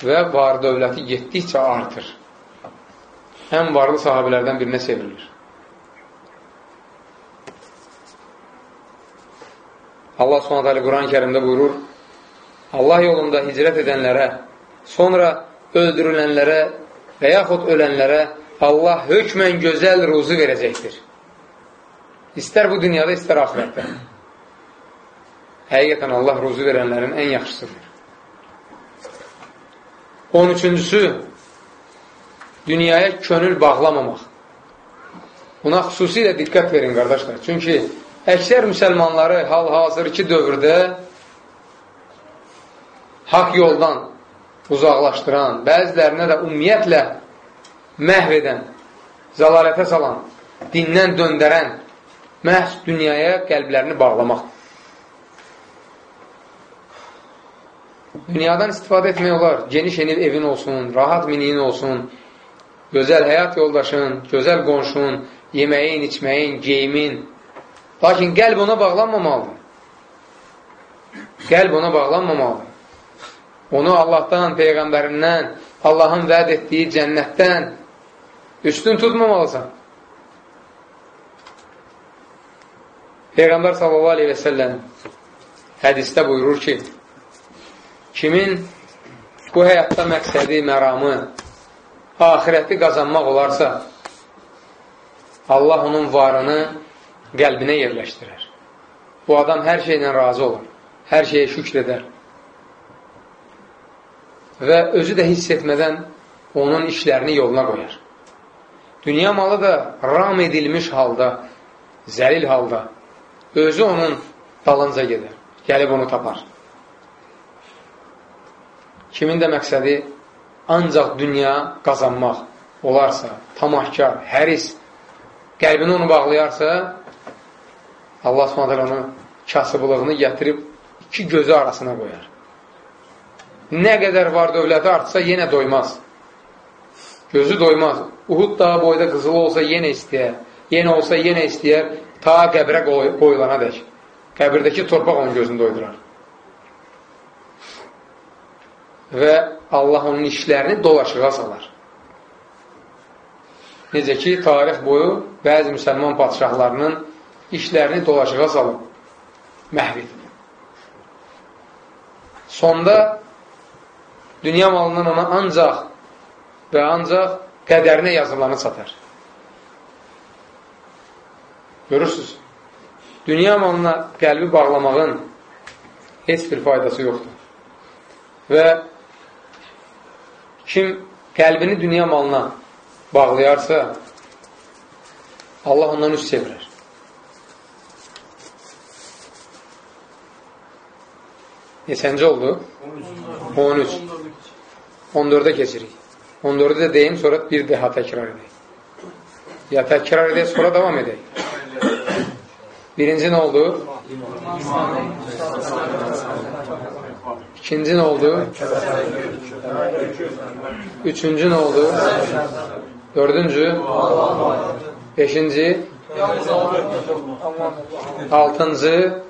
və var dövləti getdikcə artır. Ən varlı sahabələrdən birinə sevrilir. Allah s.ə.v. Quran-ı kərimdə buyurur, Allah yolunda hicrət edənlərə, sonra öldürülənlərə və yaxud ölənlərə Allah hökmən gözəl ruzu verəcəkdir. İstər bu dünyada, istər ahirətdə. Həqiqətən Allah ruzu verənlərin ən yaxşısıdır. 13-cüsü, dünyaya könül bağlamamaq. Buna xüsusilə diqqət verin, qardaşlar. Çünki əksər müsəlmanları hal-hazırki dövrdə haqq yoldan uzaqlaşdıran, bəzilərinə də ümumiyyətlə məhv edən, zəlalətə salan, dindən döndərən məhz dünyaya qəlblərini bağlamaqdır. Dünyadan istifadə etmək olar. Geniş evin olsun, rahat miniyin olsun, gözəl həyat yoldaşın, gözəl qonşun, yeməyin, içməyin, geyimin, Lakin qəlb ona bağlanmamalıdır. Qəlb ona bağlanmamalıdır. Onu Allahdan, Peyğəmbərindən, Allahın vəd etdiyi cənnətdən üstün tutmamalısan. Peyğəmbər sallallahu aleyhi və səlləm hədistə buyurur ki, kimin bu həyatda məqsədi, məramı, ahirəti qazanmaq olarsa, Allah onun varını qəlbinə yerləşdirər. Bu adam hər şeylə razı olur, hər şeyə şükr edər və özü də hiss etmədən onun işlərini yoluna qoyar. Dünya malı da ram edilmiş halda, zəlil halda, özü onun dalınca gedər, gəlib onu tapar. Kimin də məqsədi ancaq dünya qazanmaq olarsa, tamahkar, həris, qəlbini onu bağlayarsa, Allah s.ə. onu kasıblığını gətirib iki gözü arasına qoyar. Nə qədər var dövləti artsa, yenə doymaz. Gözü doymaz. Uhud dağı boyda qızıl olsa, yenə istəyər. Yenə olsa, yenə istəyər. Ta qəbrə qoyulana dək. Qəbirdəki torpaq onun gözünü doydurar. Və Allah onun işlərini dolaşığa salar. Necə ki, tarix boyu bəzi müsəlman patişahlarının işlərini dolaşığa salıb, məhv edib. Sonda dünya malından ona ancaq və ancaq qədərinə yazılanı satar. Görürsünüz, dünya malına qəlbi bağlamağın heç bir faydası yoxdur. Və kim qəlbini dünya malına bağlayarsa, Allah ondan üst çevirir. Neçənci oldu? 13. 14-ə keçirik. 14-ü də deyim, sonra bir daha təkrar edək. Ya təkrar edək, sonra davam edək. Birinci nə oldu? İkinci nə oldu? Üçüncü nə oldu? Dördüncü? Beşinci? Altıncı?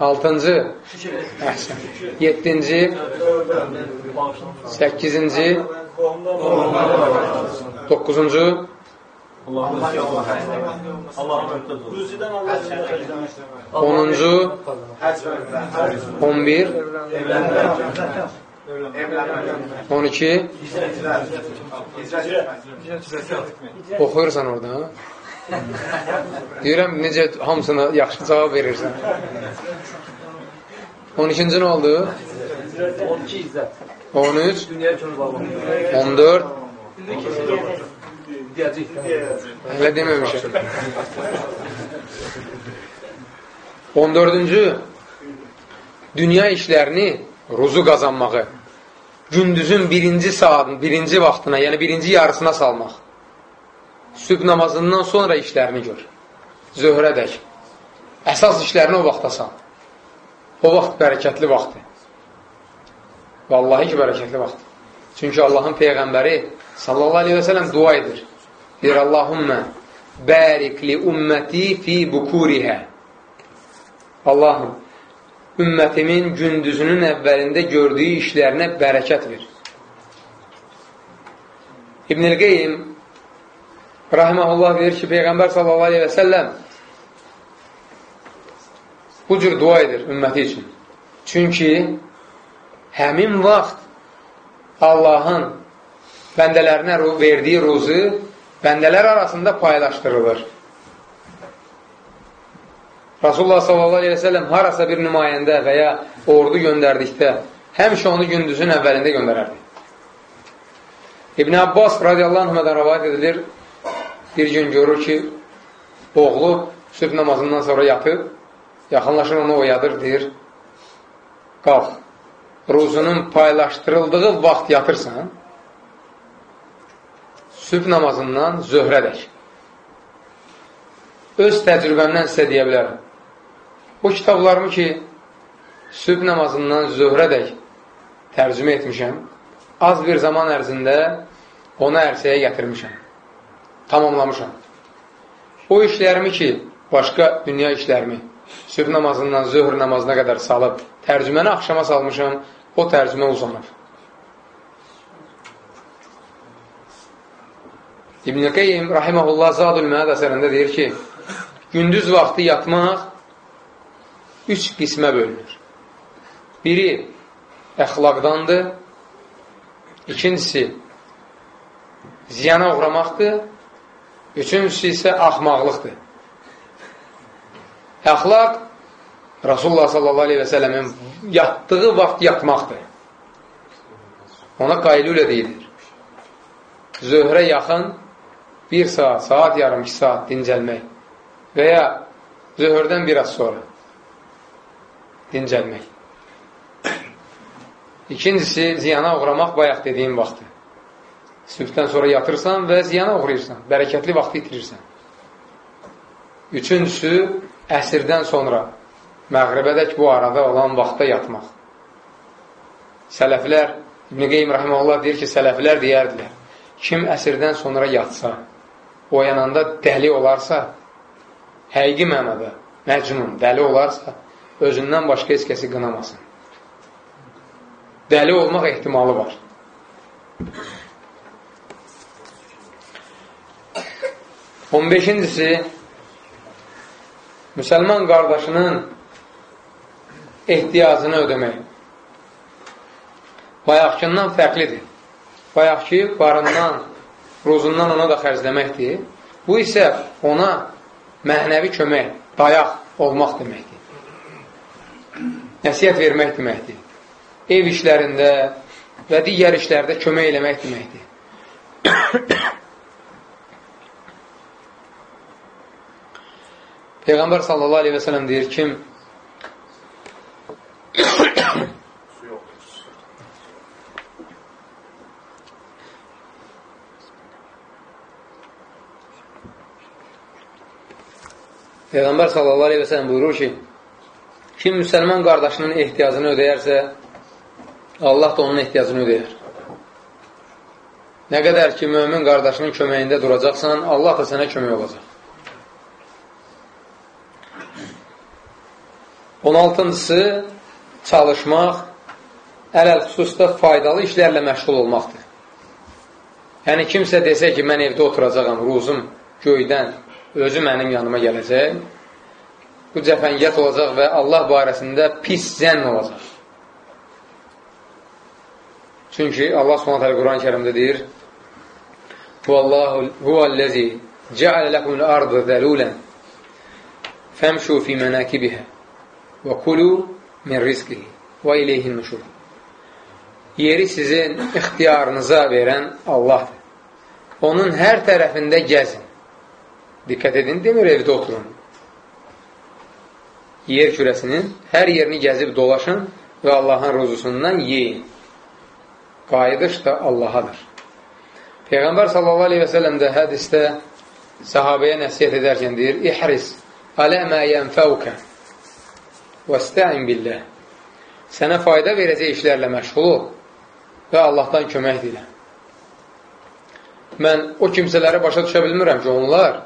Altıncı, yeddinci, səkkizinci, doqquzuncu, onuncu, on bir, on iki, oxuyursan orada, ha? Deyirəm, necə hamısına yaxşı cavab verirsən. 12-ci nə oldu?
12 izzət.
13,
Dünya üçün bağlı.
14,
Deyəcək.
hələ deməmişəm. 14-cü, dünya işlərini, ruzu qazanmağı, gündüzün birinci saatın, birinci vaxtına, yəni birinci yarısına salmaq. Sübh namazından sonra işlərini gör. Zöhrədək. Əsas işlərini o vaxta sal. O vaxt bərəkətli vaxtdır. Vallahi ki, bərəkətli vaxtdır. Çünki Allahın Peyğəmbəri sallallahu aleyhi və sələm dua edir. Deyir, Allahümmə bərik li ümməti fi bukurihə. Allahım, ümmətimin gündüzünün əvvəlində gördüyü işlərinə bərəkət ver. İbn-i Qeym Rahiməhullah deyir ki, Peyğəmbər sallallahu aleyhi və səlləm bu cür dua edir ümməti üçün. Çünki həmin vaxt Allahın bəndələrinə verdiyi ruzu bəndələr arasında paylaşdırılır. Rasulullah sallallahu aleyhi və səlləm harasa bir nümayəndə və ya ordu göndərdikdə həmişə onu gündüzün əvvəlində göndərərdi. İbn Abbas radiyallahu anhədən rəvayət edilir, bir gün görür ki, oğlu sübh namazından sonra yatıb, yaxınlaşır onu oyadır, deyir, qalx, ruzunun paylaşdırıldığı vaxt yatırsan, sübh namazından zöhrədək. Öz təcrübəmdən sizə deyə bilərəm. Bu kitablarımı ki, sübh namazından zöhrədək tərcümə etmişəm, az bir zaman ərzində onu ərsəyə gətirmişəm tamamlamışam. O işlərimi ki, başqa dünya işlərimi sübh namazından zöhr namazına qədər salıb, tərcüməni axşama salmışam, o tərcümə uzanıb. İbn-i Qeym, rahiməhullah, Zadül Məəd əsərində deyir ki, gündüz vaxtı yatmaq üç qismə bölünür. Biri əxlaqdandır, ikincisi ziyana uğramaqdır, Üçüncüsü isə axmaqlıqdır. Əxlaq Rasulullah sallallahu aleyhi və sələmin yatdığı vaxt yatmaqdır. Ona qaylülə deyilir. Zöhrə yaxın bir saat, saat yarım, iki saat dincəlmək və ya zöhrdən biraz sonra dincəlmək. İkincisi, ziyana uğramaq bayaq dediyim vaxtdır. Sübhdən sonra yatırsan və ziyana uğrayırsan, bərəkətli vaxtı itirirsən. Üçüncüsü, əsrdən sonra məğribədək bu arada olan vaxtda yatmaq. Sələflər, İbn-i Qeym Rəhməllah deyir ki, sələflər deyərdilər, kim əsrdən sonra yatsa, oyananda dəli olarsa, həqiqi mənada, məcnun, dəli olarsa, özündən başqa heç kəsi qınamasın. Dəli olmaq ehtimalı var. On beşincisi, müsəlman qardaşının ehtiyacını ödəmək. Bayaqkından fərqlidir. Bayaqki barından, ruzundan ona da xərcləməkdir. Bu isə ona mənəvi kömək, dayaq olmaq deməkdir. Nəsiyyət vermək deməkdir. Ev işlərində və digər işlərdə kömək eləmək deməkdir. Peyğəmbər sallallahu aleyhi və sələm deyir, kim Peyğəmbər sallallahu aleyhi və sələm buyurur ki, kim müsəlman qardaşının ehtiyacını ödəyərsə, Allah da onun ehtiyacını ödəyər. Nə qədər ki, mömin qardaşının köməyində duracaqsan, Allah da sənə kömək olacaq. 16-cısı çalışmaq, ələl xüsusda faydalı işlərlə məşğul olmaqdır. Yəni, kimsə desə ki, mən evdə oturacaqam, ruzum göydən, özü mənim yanıma gələcək, bu cəfəngiyyət olacaq və Allah barəsində pis zənn olacaq. Çünki Allah hələ Quran-ı kərimdə deyir, Huvəl-ləzi cəalə ləkumul ardı zəlulən fəmşu fi mənəkibihə və kulu min rizqihi və ileyhin nuşur. Yeri sizin ixtiyarınıza verən Allahdır. Onun hər tərəfində gəzin. Diqqət edin, demir evdə oturun. Yer kürəsinin hər yerini gəzib dolaşın və Allahın ruzusundan yeyin. Qayıdış da Allahadır. Peyğəmbər sallallahu aleyhi və səlləm də hədistə sahabəyə nəsiyyət edərkən deyir, İhris, alə mə yənfəvkə və stəin billəh. Sənə fayda verəcək işlərlə məşğul ol və Allahdan kömək dilə. Mən o kimsələri başa düşə bilmirəm ki, onlar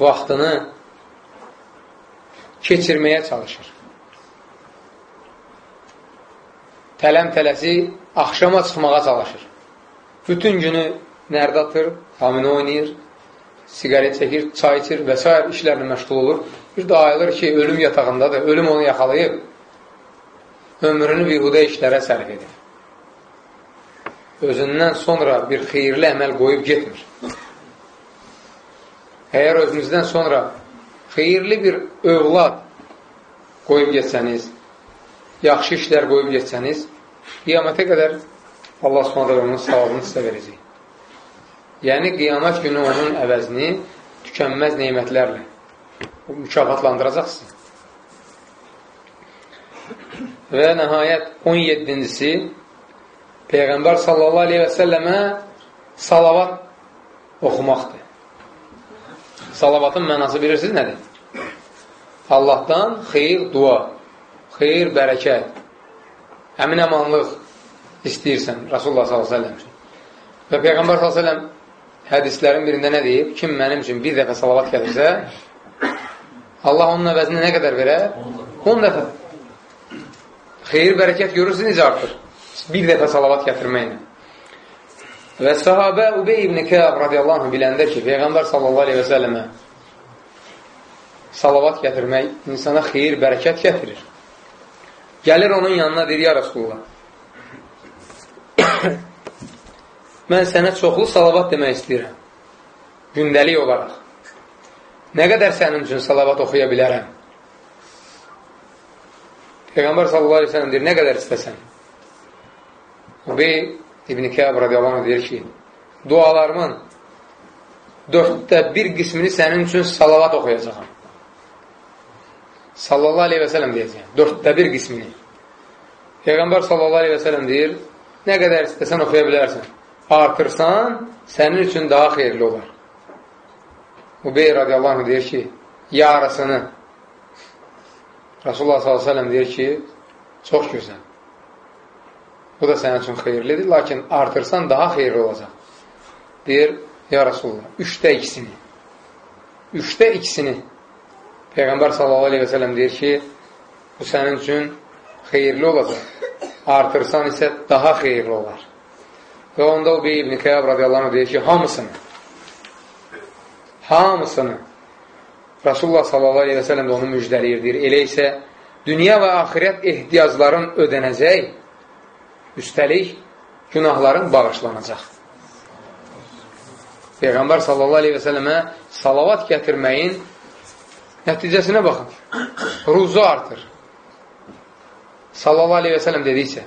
vaxtını keçirməyə çalışır. Tələm-tələsi axşama çıxmağa çalışır. Bütün günü nərdə atır, hamini oynayır, sigaret çəkir, çay içir və s. işlərlə məşğul olur. Bir də ayılır ki, ölüm yatağındadır, ölüm onu yaxalayıb, ömrünü vihudə işlərə sərf edir. Özündən sonra bir xeyirli əməl qoyub getmir. Əgər özünüzdən sonra xeyirli bir övlad qoyub geçsəniz, yaxşı işlər qoyub geçsəniz, qiyamətə qədər Allah subhanədə onun savabını sizə verəcək. Yəni, qiyamət günü onun əvəzini tükənməz neymətlərlə mükafatlandıracaqsınız. Və nəhayət 17-cisi Peyğəmbər sallallahu aleyhi və səlləmə salavat oxumaqdır. Salavatın mənası bilirsiniz nədir? Allahdan xeyir, dua, xeyir, bərəkət, əmin əmanlıq istəyirsən Rasulullah s.ə.v. Və Peyğəmbər s.ə.v hədislərin birində nə deyib? Kim mənim üçün bir dəfə salavat gəlirsə, Allah onun əvəzini nə qədər verər? 10 dəfə. Xeyir, bərəkət görürsünüz necə artır? Bir dəfə salavat gətirməklə. Və sahabə Ubey ibn Kəb radiyallahu anh biləndə ki, Peyğəmbər sallallahu aleyhi və səlləmə salavat gətirmək insana xeyir, bərəkət gətirir. Gəlir onun yanına deyir, ya Rasulullah, mən sənə çoxlu salavat demək istəyirəm, gündəlik olaraq. Nə qədər sənin üçün salavat oxuya bilərəm? Peyğəmbər sallallahu aleyhi və səlləm deyir, nə qədər istəsən? Ubey İbn-i Kəb radiyallahu deyir ki, dualarımın dörddə bir qismini sənin üçün salavat oxuyacaqam. Sallallahu aleyhi və sələm deyəcəyəm. Dörddə bir qismini. Peyğəmbər sallallahu aleyhi və sələm deyir, nə qədər istəsən oxuya bilərsən. Artırsan, sənin üçün daha xeyirli olar. Ubey radiyallahu anh deyir ki, yarısını Rasulullah s.ə.v deyir ki, çox gözəl. Bu da sənin üçün xeyirlidir, lakin artırsan daha xeyirli olacaq. Deyir, ya Rasulullah, üçdə ikisini, üçdə ikisini Peyğəmbər s.ə.v deyir ki, bu sənin üçün xeyirli olacaq. Artırsan isə daha xeyirli olar. Və onda o bir İbn-i Qeyab radiyallahu anh deyir ki, hamısını, hamısını Rasulullah sallallahu aleyhi və sələm də onu müjdəliyir, deyir. Elə isə dünya və axirət ehtiyacların ödənəcək, üstəlik günahların bağışlanacaq. Peyğəmbər sallallahu aleyhi və sələmə salavat gətirməyin nəticəsinə baxın. Ruzu artır. Sallallahu aleyhi və sələm dediksə,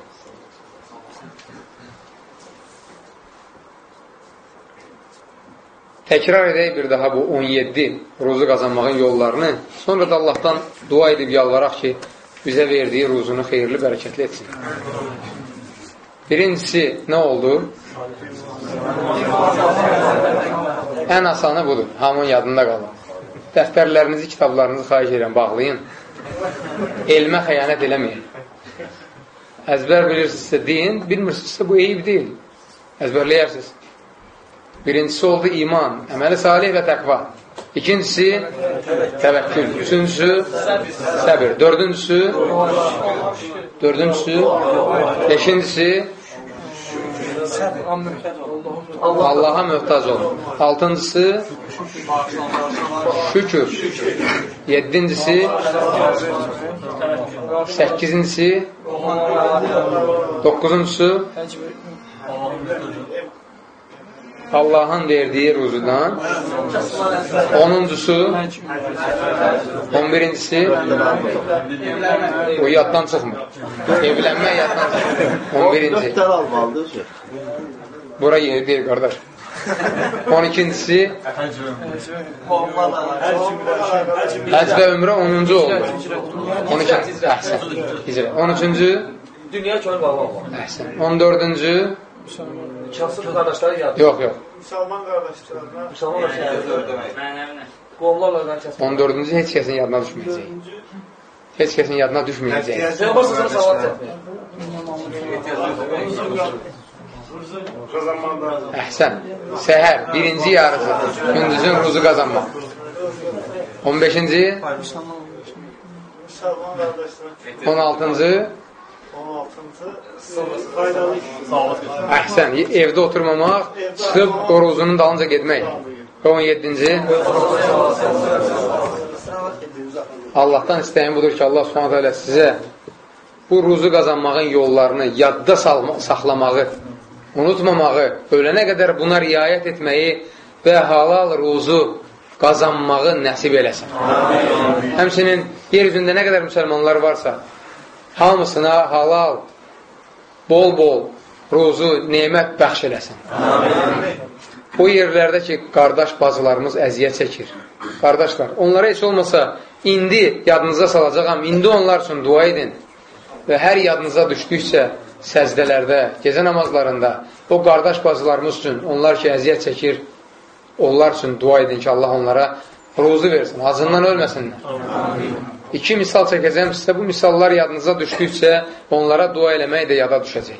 Təkrar edək bir daha bu 17 ruzu qazanmağın yollarını. Sonra da Allahdan dua edib yalvaraq ki, bizə verdiyi ruzunu xeyirli, bərəkətli etsin. Birincisi nə oldu? Ən asanı budur. Hamın yadında qalın. Dəftərlərinizi, kitablarınızı xahiş edirəm, bağlayın. Elmə xəyanət eləməyin. Əzbər bilirsinizsə deyin, bilmirsinizsə bu eyib deyil. Əzbərləyərsiniz. Birincisi oldu iman, əməli salih və təqva. İkincisi təvəkkül. Üçüncüsü səbir. Dördüncüsü dördüncüsü beşincisi Allaha möhtac olun. Altıncısı şükür. Yedincisi səkizincisi dokuzuncusu Allahın verdiyi ruzudan. Onuncusu, on birincisi, o yaddan çıxmır. Evlənmək yaddan çıxmır. On birinci. Bura yeni deyil, qardaş. 12-cisi Həcc və ömrə 10-cu oldu. 12-ci əhsən. Hicrə. 13-cü
Dünya könül bağlamaq.
Əhsən. 14-cü
Müsəlman qardaşları yardım.
Yox, yox.
Müsəlman qardaşlarına.
Müsəlman qardaşlarına. Qonlarla qarşı kəsmək.
14-cü heç kəsin yadına düşməyəcək. Heç kəsin yadına düşməyəcək.
Peyğəmbər sənə salavat
çatmayacaq.
Əhsən. Səhər, birinci yarısı. Gündüzün ruzu qazanmaq. 15-ci. 16-cı.
16-cı faydalı iş.
əhsən, evdə oturmamaq, çıxıb o ruzunun dalınca getmək. Və 17-ci, Allahdan istəyən budur ki, Allah subhanət hələ sizə bu ruzu qazanmağın yollarını yadda salma, saxlamağı, unutmamağı, ölənə qədər buna riayət etməyi və halal ruzu qazanmağı nəsib eləsin. Həmçinin yer üzündə nə qədər müsəlmanlar varsa, hamısına halal, bol-bol ruzu, nemət bəxş eləsin. O yerlərdə ki, qardaş bazılarımız əziyyət çəkir. Qardaşlar, onlara heç olmasa indi yadınıza salacaqam, indi onlar üçün dua edin və hər yadınıza düşdükcə səzdələrdə, gecə namazlarında o qardaş bazılarımız üçün, onlar ki, əziyyət çəkir, onlar üçün dua edin ki, Allah onlara ruzu versin, acından ölməsinlər. İki misal çəkəcəm sizə, bu misallar yadınıza düşdükcə onlara dua eləmək də yada düşəcək.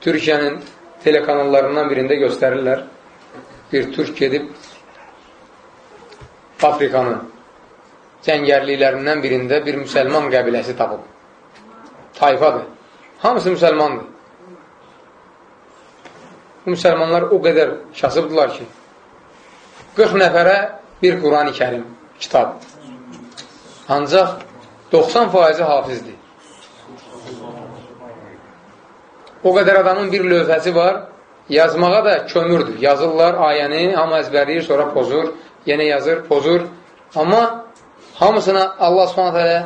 Türkiyənin telekanallarından birində göstərirlər. Bir türk gedib Afrikanın cəngərliklərindən birində bir müsəlman qəbiləsi tapıb. Tayfadır. Hamısı müsəlmandır. Bu müsəlmanlar o qədər kasıbdılar ki, 40 nəfərə bir Quran-ı kərim kitab. Ancaq 90 faizi hafizdir. O qədər adamın bir lövhəsi var, yazmağa da kömürdür. Yazırlar ayəni, hamı əzbərləyir, sonra pozur, yenə yazır, pozur. Amma hamısına Allah hələ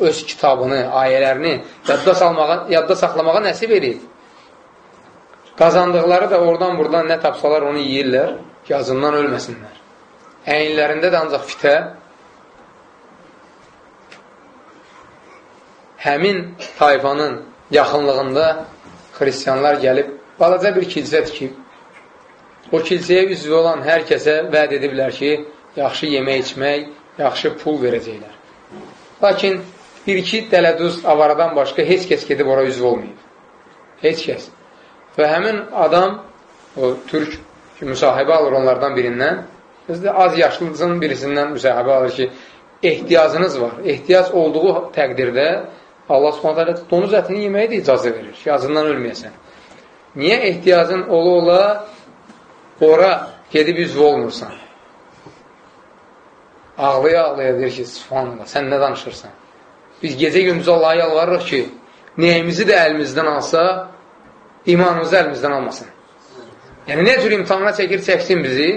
öz kitabını, ayələrini yadda, salmağa, yadda saxlamağa nəsib edir. Qazandıqları da oradan buradan nə tapsalar onu yeyirlər ki, azından ölməsinlər. Əyinlərində də ancaq fitə həmin tayfanın yaxınlığında xristiyanlar gəlib balaca bir kilsə tikib. O kilsəyə üzvü olan hər kəsə vəd ediblər ki, yaxşı yemək içmək, yaxşı pul verəcəklər. Lakin bir-iki dələduz avaradan başqa heç kəs gedib ora üzv olmayıb. Heç kəs. Və həmin adam, o türk müsahibə alır onlardan birindən, özdə az yaşlısının birisindən müsahibə alır ki, ehtiyacınız var. Ehtiyac olduğu təqdirdə Allah subhanətə donuz ətini yeməyə də icazə verir ki, azından ölməyəsən. Niyə ehtiyacın ola-ola ora gedib üzv olmursan? Ağlaya-ağlaya deyir ki, subhanallah, sən nə danışırsan? Biz gecə gündüz Allaha yalvarırıq ki, neyimizi də əlimizdən alsa, imanımızı əlimizdən almasın. Yəni, nə cür imtihana çəkir, çəksin bizi,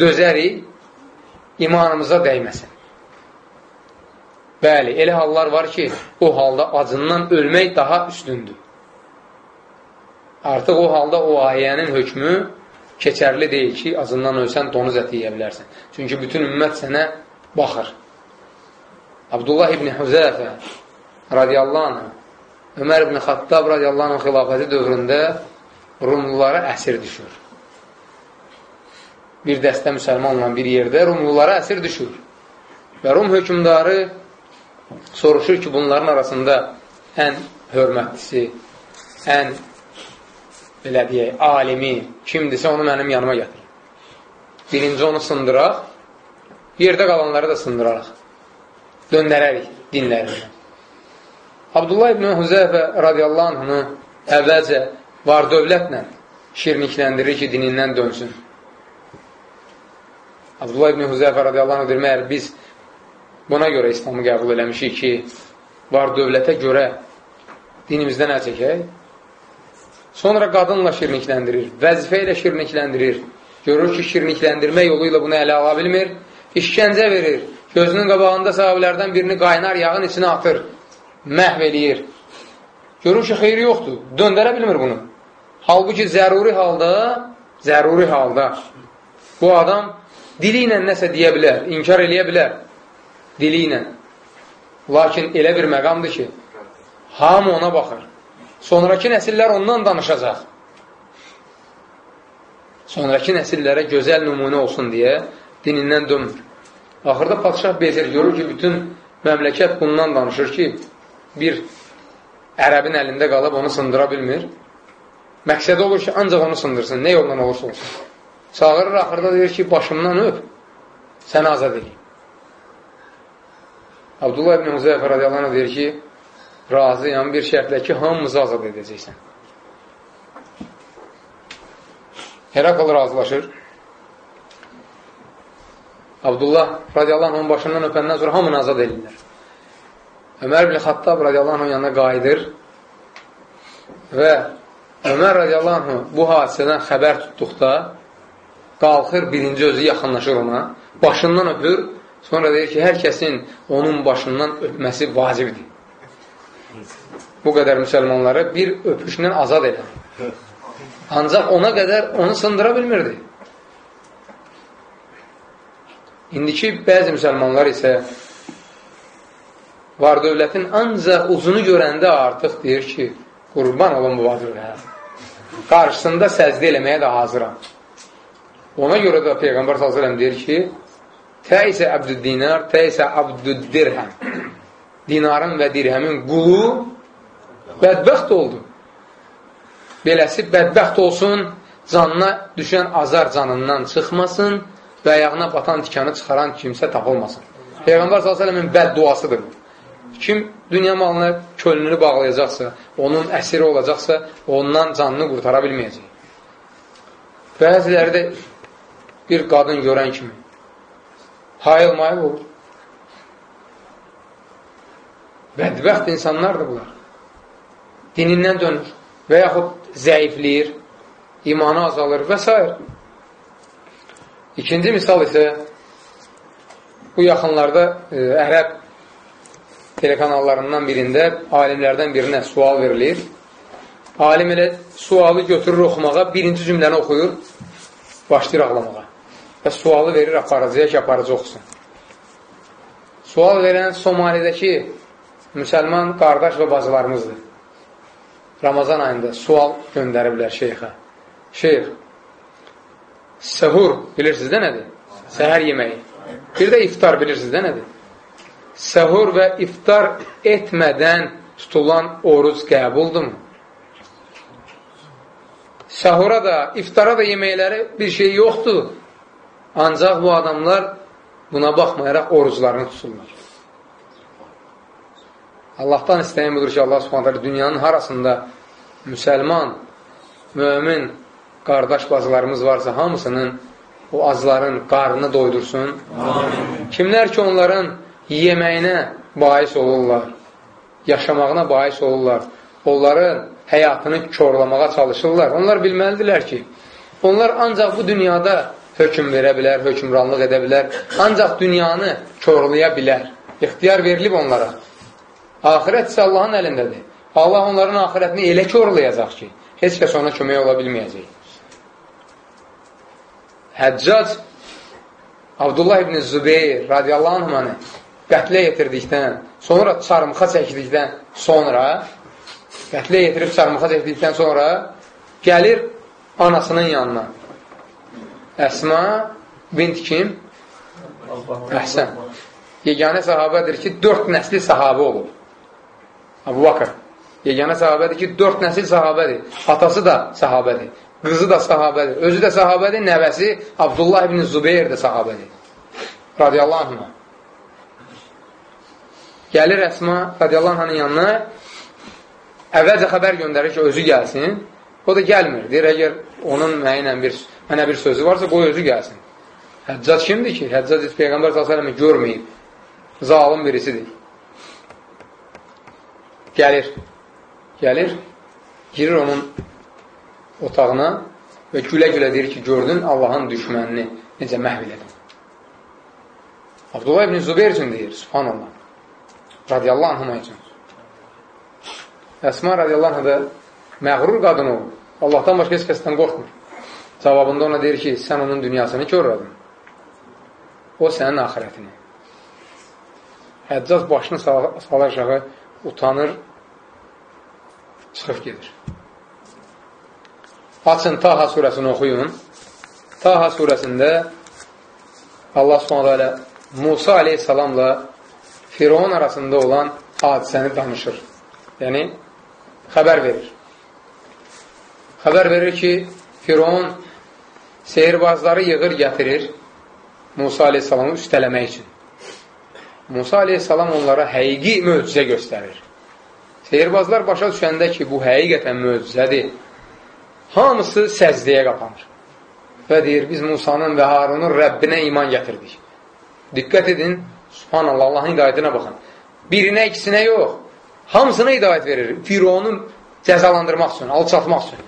dözərik, imanımıza dəyməsin. Bəli, elə hallar var ki, o halda acından ölmək daha üstündür. Artıq o halda o ayənin hökmü keçərli deyil ki, azından ölsən donuz əti yeyə bilərsən. Çünki bütün ümmət sənə baxır. Abdullah ibn Hüzəfə radiyallahu anh, Ömər ibn Xattab radiyallahu anh xilafəti dövründə Rumlulara əsir düşür. Bir dəstə müsəlmanla bir yerdə Rumlulara əsir düşür. Və Rum hökümdarı soruşur ki, bunların arasında ən hörmətlisi, ən belə deyək, alimi kimdirsə onu mənim yanıma gətir. Birinci onu sındıraq, yerdə qalanları da sındıraraq. Döndərərik dinlərindən. Abdullah ibn Hüzəfə radiyallahu anhını əvvəlcə var dövlətlə şirnikləndirir ki, dinindən dönsün. Abdullah ibn Hüzəfə radiyallahu anh deyir, məyər biz buna görə İslamı qəbul eləmişik ki, var dövlətə görə dinimizdən əl çəkək. Sonra qadınla şirnikləndirir, vəzifə ilə şirnikləndirir. Görür ki, şirnikləndirmə yolu ilə bunu ələ ala bilmir. İşkəncə verir. Gözünün qabağında sahabilərdən birini qaynar yağın içine atır. Məhv eləyir. Görür ki, xeyri yoxdur. Döndərə bilmir bunu. Halbuki zəruri halda, zəruri halda bu adam dili ilə nəsə deyə bilər, inkar eləyə bilər. Dili ilə. Lakin elə bir məqamdır ki, hamı ona baxır. Sonraki nəsillər ondan danışacaq. Sonraki nəsillərə gözəl nümunə olsun deyə dinindən dönmür. Axırda padişah bezir, görür ki, bütün məmləkət bundan danışır ki, bir ərəbin əlində qalıb onu sındıra bilmir. Məqsədi olur ki, ancaq onu sındırsın, nə yoldan olursa olsun. Çağırır, axırda deyir ki, başımdan öp, səni azad edeyim. Abdullah ibn Hüzeyfə radiyallahu deyir ki, razıyam bir şərtlə ki, hamımızı azad edəcəksən. Herakl razılaşır. Abdullah radiyallahu anh başından öpəndən sonra hamını azad edirlər. Ömər ibn Xattab radiyallahu anh yanına qayıdır və Ömər radiyallahu bu hadisədən xəbər tutduqda qalxır, birinci özü yaxınlaşır ona, başından öpür, sonra deyir ki, hər kəsin onun başından öpməsi vacibdir bu qədər müsəlmanları bir öpüşlə azad edən. Ancaq ona qədər onu sındıra bilmirdi. İndiki bəzi müsəlmanlar isə var dövlətin ancaq uzunu görəndə artıq deyir ki, qurban olun bu dövlət. Qarşısında səzdə eləməyə də hazıram. Ona görə də Peyğəmbər s.ə.v deyir ki, Təisə əbdüd-dinar, təisə əbdüd-dirhəm. Dinarın və dirhəmin qulu bədbəxt oldu. Beləsi bədbəxt olsun, canına düşən azar canından çıxmasın və ayağına batan tikanı çıxaran kimsə tapılmasın. Peyğəmbər s.ə.v-in bəd duasıdır. Kim dünya malına könlünü bağlayacaqsa, onun əsiri olacaqsa, ondan canını qurtara bilməyəcək. Bəziləri də bir qadın görən kimi hayıl-mayıl olur. Bədbəxt insanlardır bunlar dinindən dönür və yaxud zəifləyir, imanı azalır və s. İkinci misal isə bu yaxınlarda e, ərəb telekanallarından birində alimlərdən birinə sual verilir. Alim elə sualı götürür oxumağa, birinci cümləni oxuyur, başlayır ağlamağa. Və sualı verir aparıcıya ki, aparıcı oxusun. Sual verən Somalidəki müsəlman qardaş və bacılarımızdır. Ramazan ayında sual göndəriblər şeyxə. Şeyx, səhur bilirsiniz də nədir? Səhər yeməyi. Bir də iftar bilirsiniz də nədir? Səhur və iftar etmədən tutulan oruc qəbuldurmu? Səhura da, iftara da yeməkləri bir şey yoxdur. Ancaq bu adamlar buna baxmayaraq oruclarını tuturlar. Allahdan istəyən budur ki, Allah subhanətləri dünyanın harasında müsəlman, mömin, qardaş bazılarımız varsa hamısının o azların qarnını doydursun. Amin. Kimlər ki, onların yeməyinə bahis olurlar, yaşamağına bahis olurlar, onların həyatını körlamağa çalışırlar. Onlar bilməlidirlər ki, onlar ancaq bu dünyada hökm verə bilər, hökmranlıq edə bilər, ancaq dünyanı körlaya bilər. İxtiyar verilib onlara. Ahirət isə Allahın əlindədir. Allah onların ahirətini elə körlayacaq ki, heç kəs ona kömək ola bilməyəcək. Həccac Abdullah ibn Zübeyir radiyallahu anhmanı qətlə yetirdikdən, sonra çarmıxa çəkdikdən sonra qətlə yetirib çarmıxa çəkdikdən sonra gəlir anasının yanına. Əsma bint kim? Əhsən. Yeganə sahabədir ki, dörd nəsli sahabə olur. Abu Bakır. Yeganə sahabədir ki, dörd nəsil sahabədir. Atası da sahabədir. Qızı da sahabədir. Özü də sahabədir. Nəvəsi Abdullah ibn Zubeyr də sahabədir. Radiyallahu anh. Gəlir Əsma radiyallahu anhın yanına əvvəlcə xəbər göndərir ki, özü gəlsin. O da gəlmir. Deyir, əgər onun mənə bir, mənə bir sözü varsa, qoy özü gəlsin. Həccac kimdir ki? Həccac heç Peyğəmbər s.ə.v görməyib. Zalim birisidir. Gəlir. Gəlir. Girir onun otağına və gülə-gülə deyir ki, gördün Allahın düşmənini necə məhv elədim. Abdullah ibn Zubeyr üçün deyir, subhanallah. Radiyallahu anhına üçün. Əsma radiyallahu anhə da məğrur qadın olur. Allahdan başqa heç kəsdən qorxmur. Cavabında ona deyir ki, sən onun dünyasını körradın. O sənin ahirətini. Həccac başını salar aşağı, utanır, çıxıb gedir. Açın Taha surəsini oxuyun. Taha surəsində Allah subhanələ Musa aleyhissalamla Firavun arasında olan hadisəni danışır. Yəni, xəbər verir. Xəbər verir ki, Firon seyirbazları yığır, gətirir Musa aleyhissalamı üstələmək üçün. Musa aleyhissalam onlara həqiqi möcüzə göstərir. Seyirbazlar başa düşəndə ki, bu həqiqətən möcüzədir, hamısı səcdiyə qapanır. Və deyir, biz Musanın və Harunun Rəbbinə iman gətirdik. Diqqət edin, subhanallah, Allahın hidayətinə baxın. Birinə, ikisinə yox, hamısına hidayət verir. Fironu cəzalandırmaq üçün, alçatmaq üçün.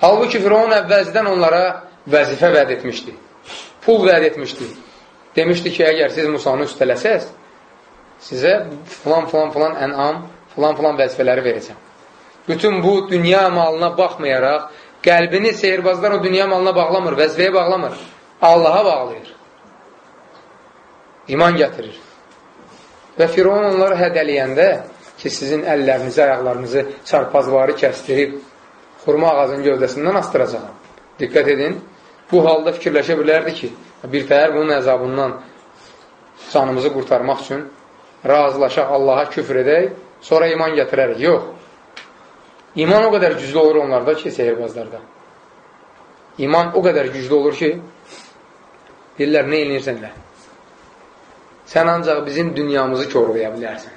Halbuki Firon əvvəlcədən onlara vəzifə vəd etmişdi. Pul vəd etmişdi. Demişdi ki, əgər siz Musanı üstələsəz, sizə filan, filan, filan ənam, filan, filan vəzifələri verəcəm. Bütün bu dünya malına baxmayaraq, qəlbini seyirbazlar o dünya malına bağlamır, vəzifəyə bağlamır. Allaha bağlayır. İman gətirir. Və Firon onları hədəliyəndə ki, sizin əllərinizi, ayaqlarınızı çarpazvarı kəstirib, xurma ağacının gövdəsindən astıracaqam. Diqqət edin, bu halda fikirləşə bilərdi ki, bir təhər bunun əzabından canımızı qurtarmaq üçün razılaşaq, Allaha küfr edək, sonra iman gətirərik. Yox. İman o qədər güclü olur onlarda ki, seyirbazlarda. İman o qədər güclü olur ki, deyirlər, nə eləyirsən elə? Sən ancaq bizim dünyamızı korlaya bilərsən.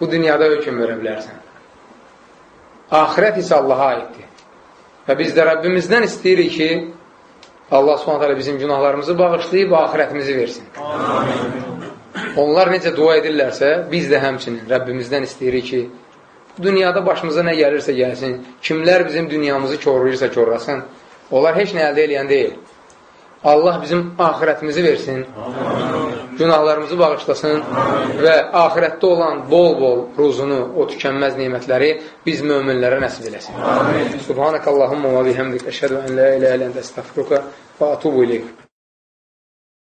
Bu dünyada hökum verə bilərsən. Ahirət isə Allaha aiddir. Və biz də Rəbbimizdən istəyirik ki, Allah subhanət hələ bizim günahlarımızı bağışlayıb ahirətimizi versin. Amin. Onlar necə dua edirlərsə, biz də həmçinin Rəbbimizdən istəyirik ki, dünyada başımıza nə gəlirsə gəlsin, kimlər bizim dünyamızı korlayırsa korlasın, onlar heç nə əldə eləyən deyil. Allah bizim ahirətimizi versin, Amin. Günahlarımızı bağışlasın və ahirətdə olan bol-bol ruzunu, o tükənməz nimətləri biz möminlərə nəsib eləsin. Subhanəkallahumma və bihəmdik, əşhədu ən la ilə ilə əndə əstəxruka və atubu iləyik.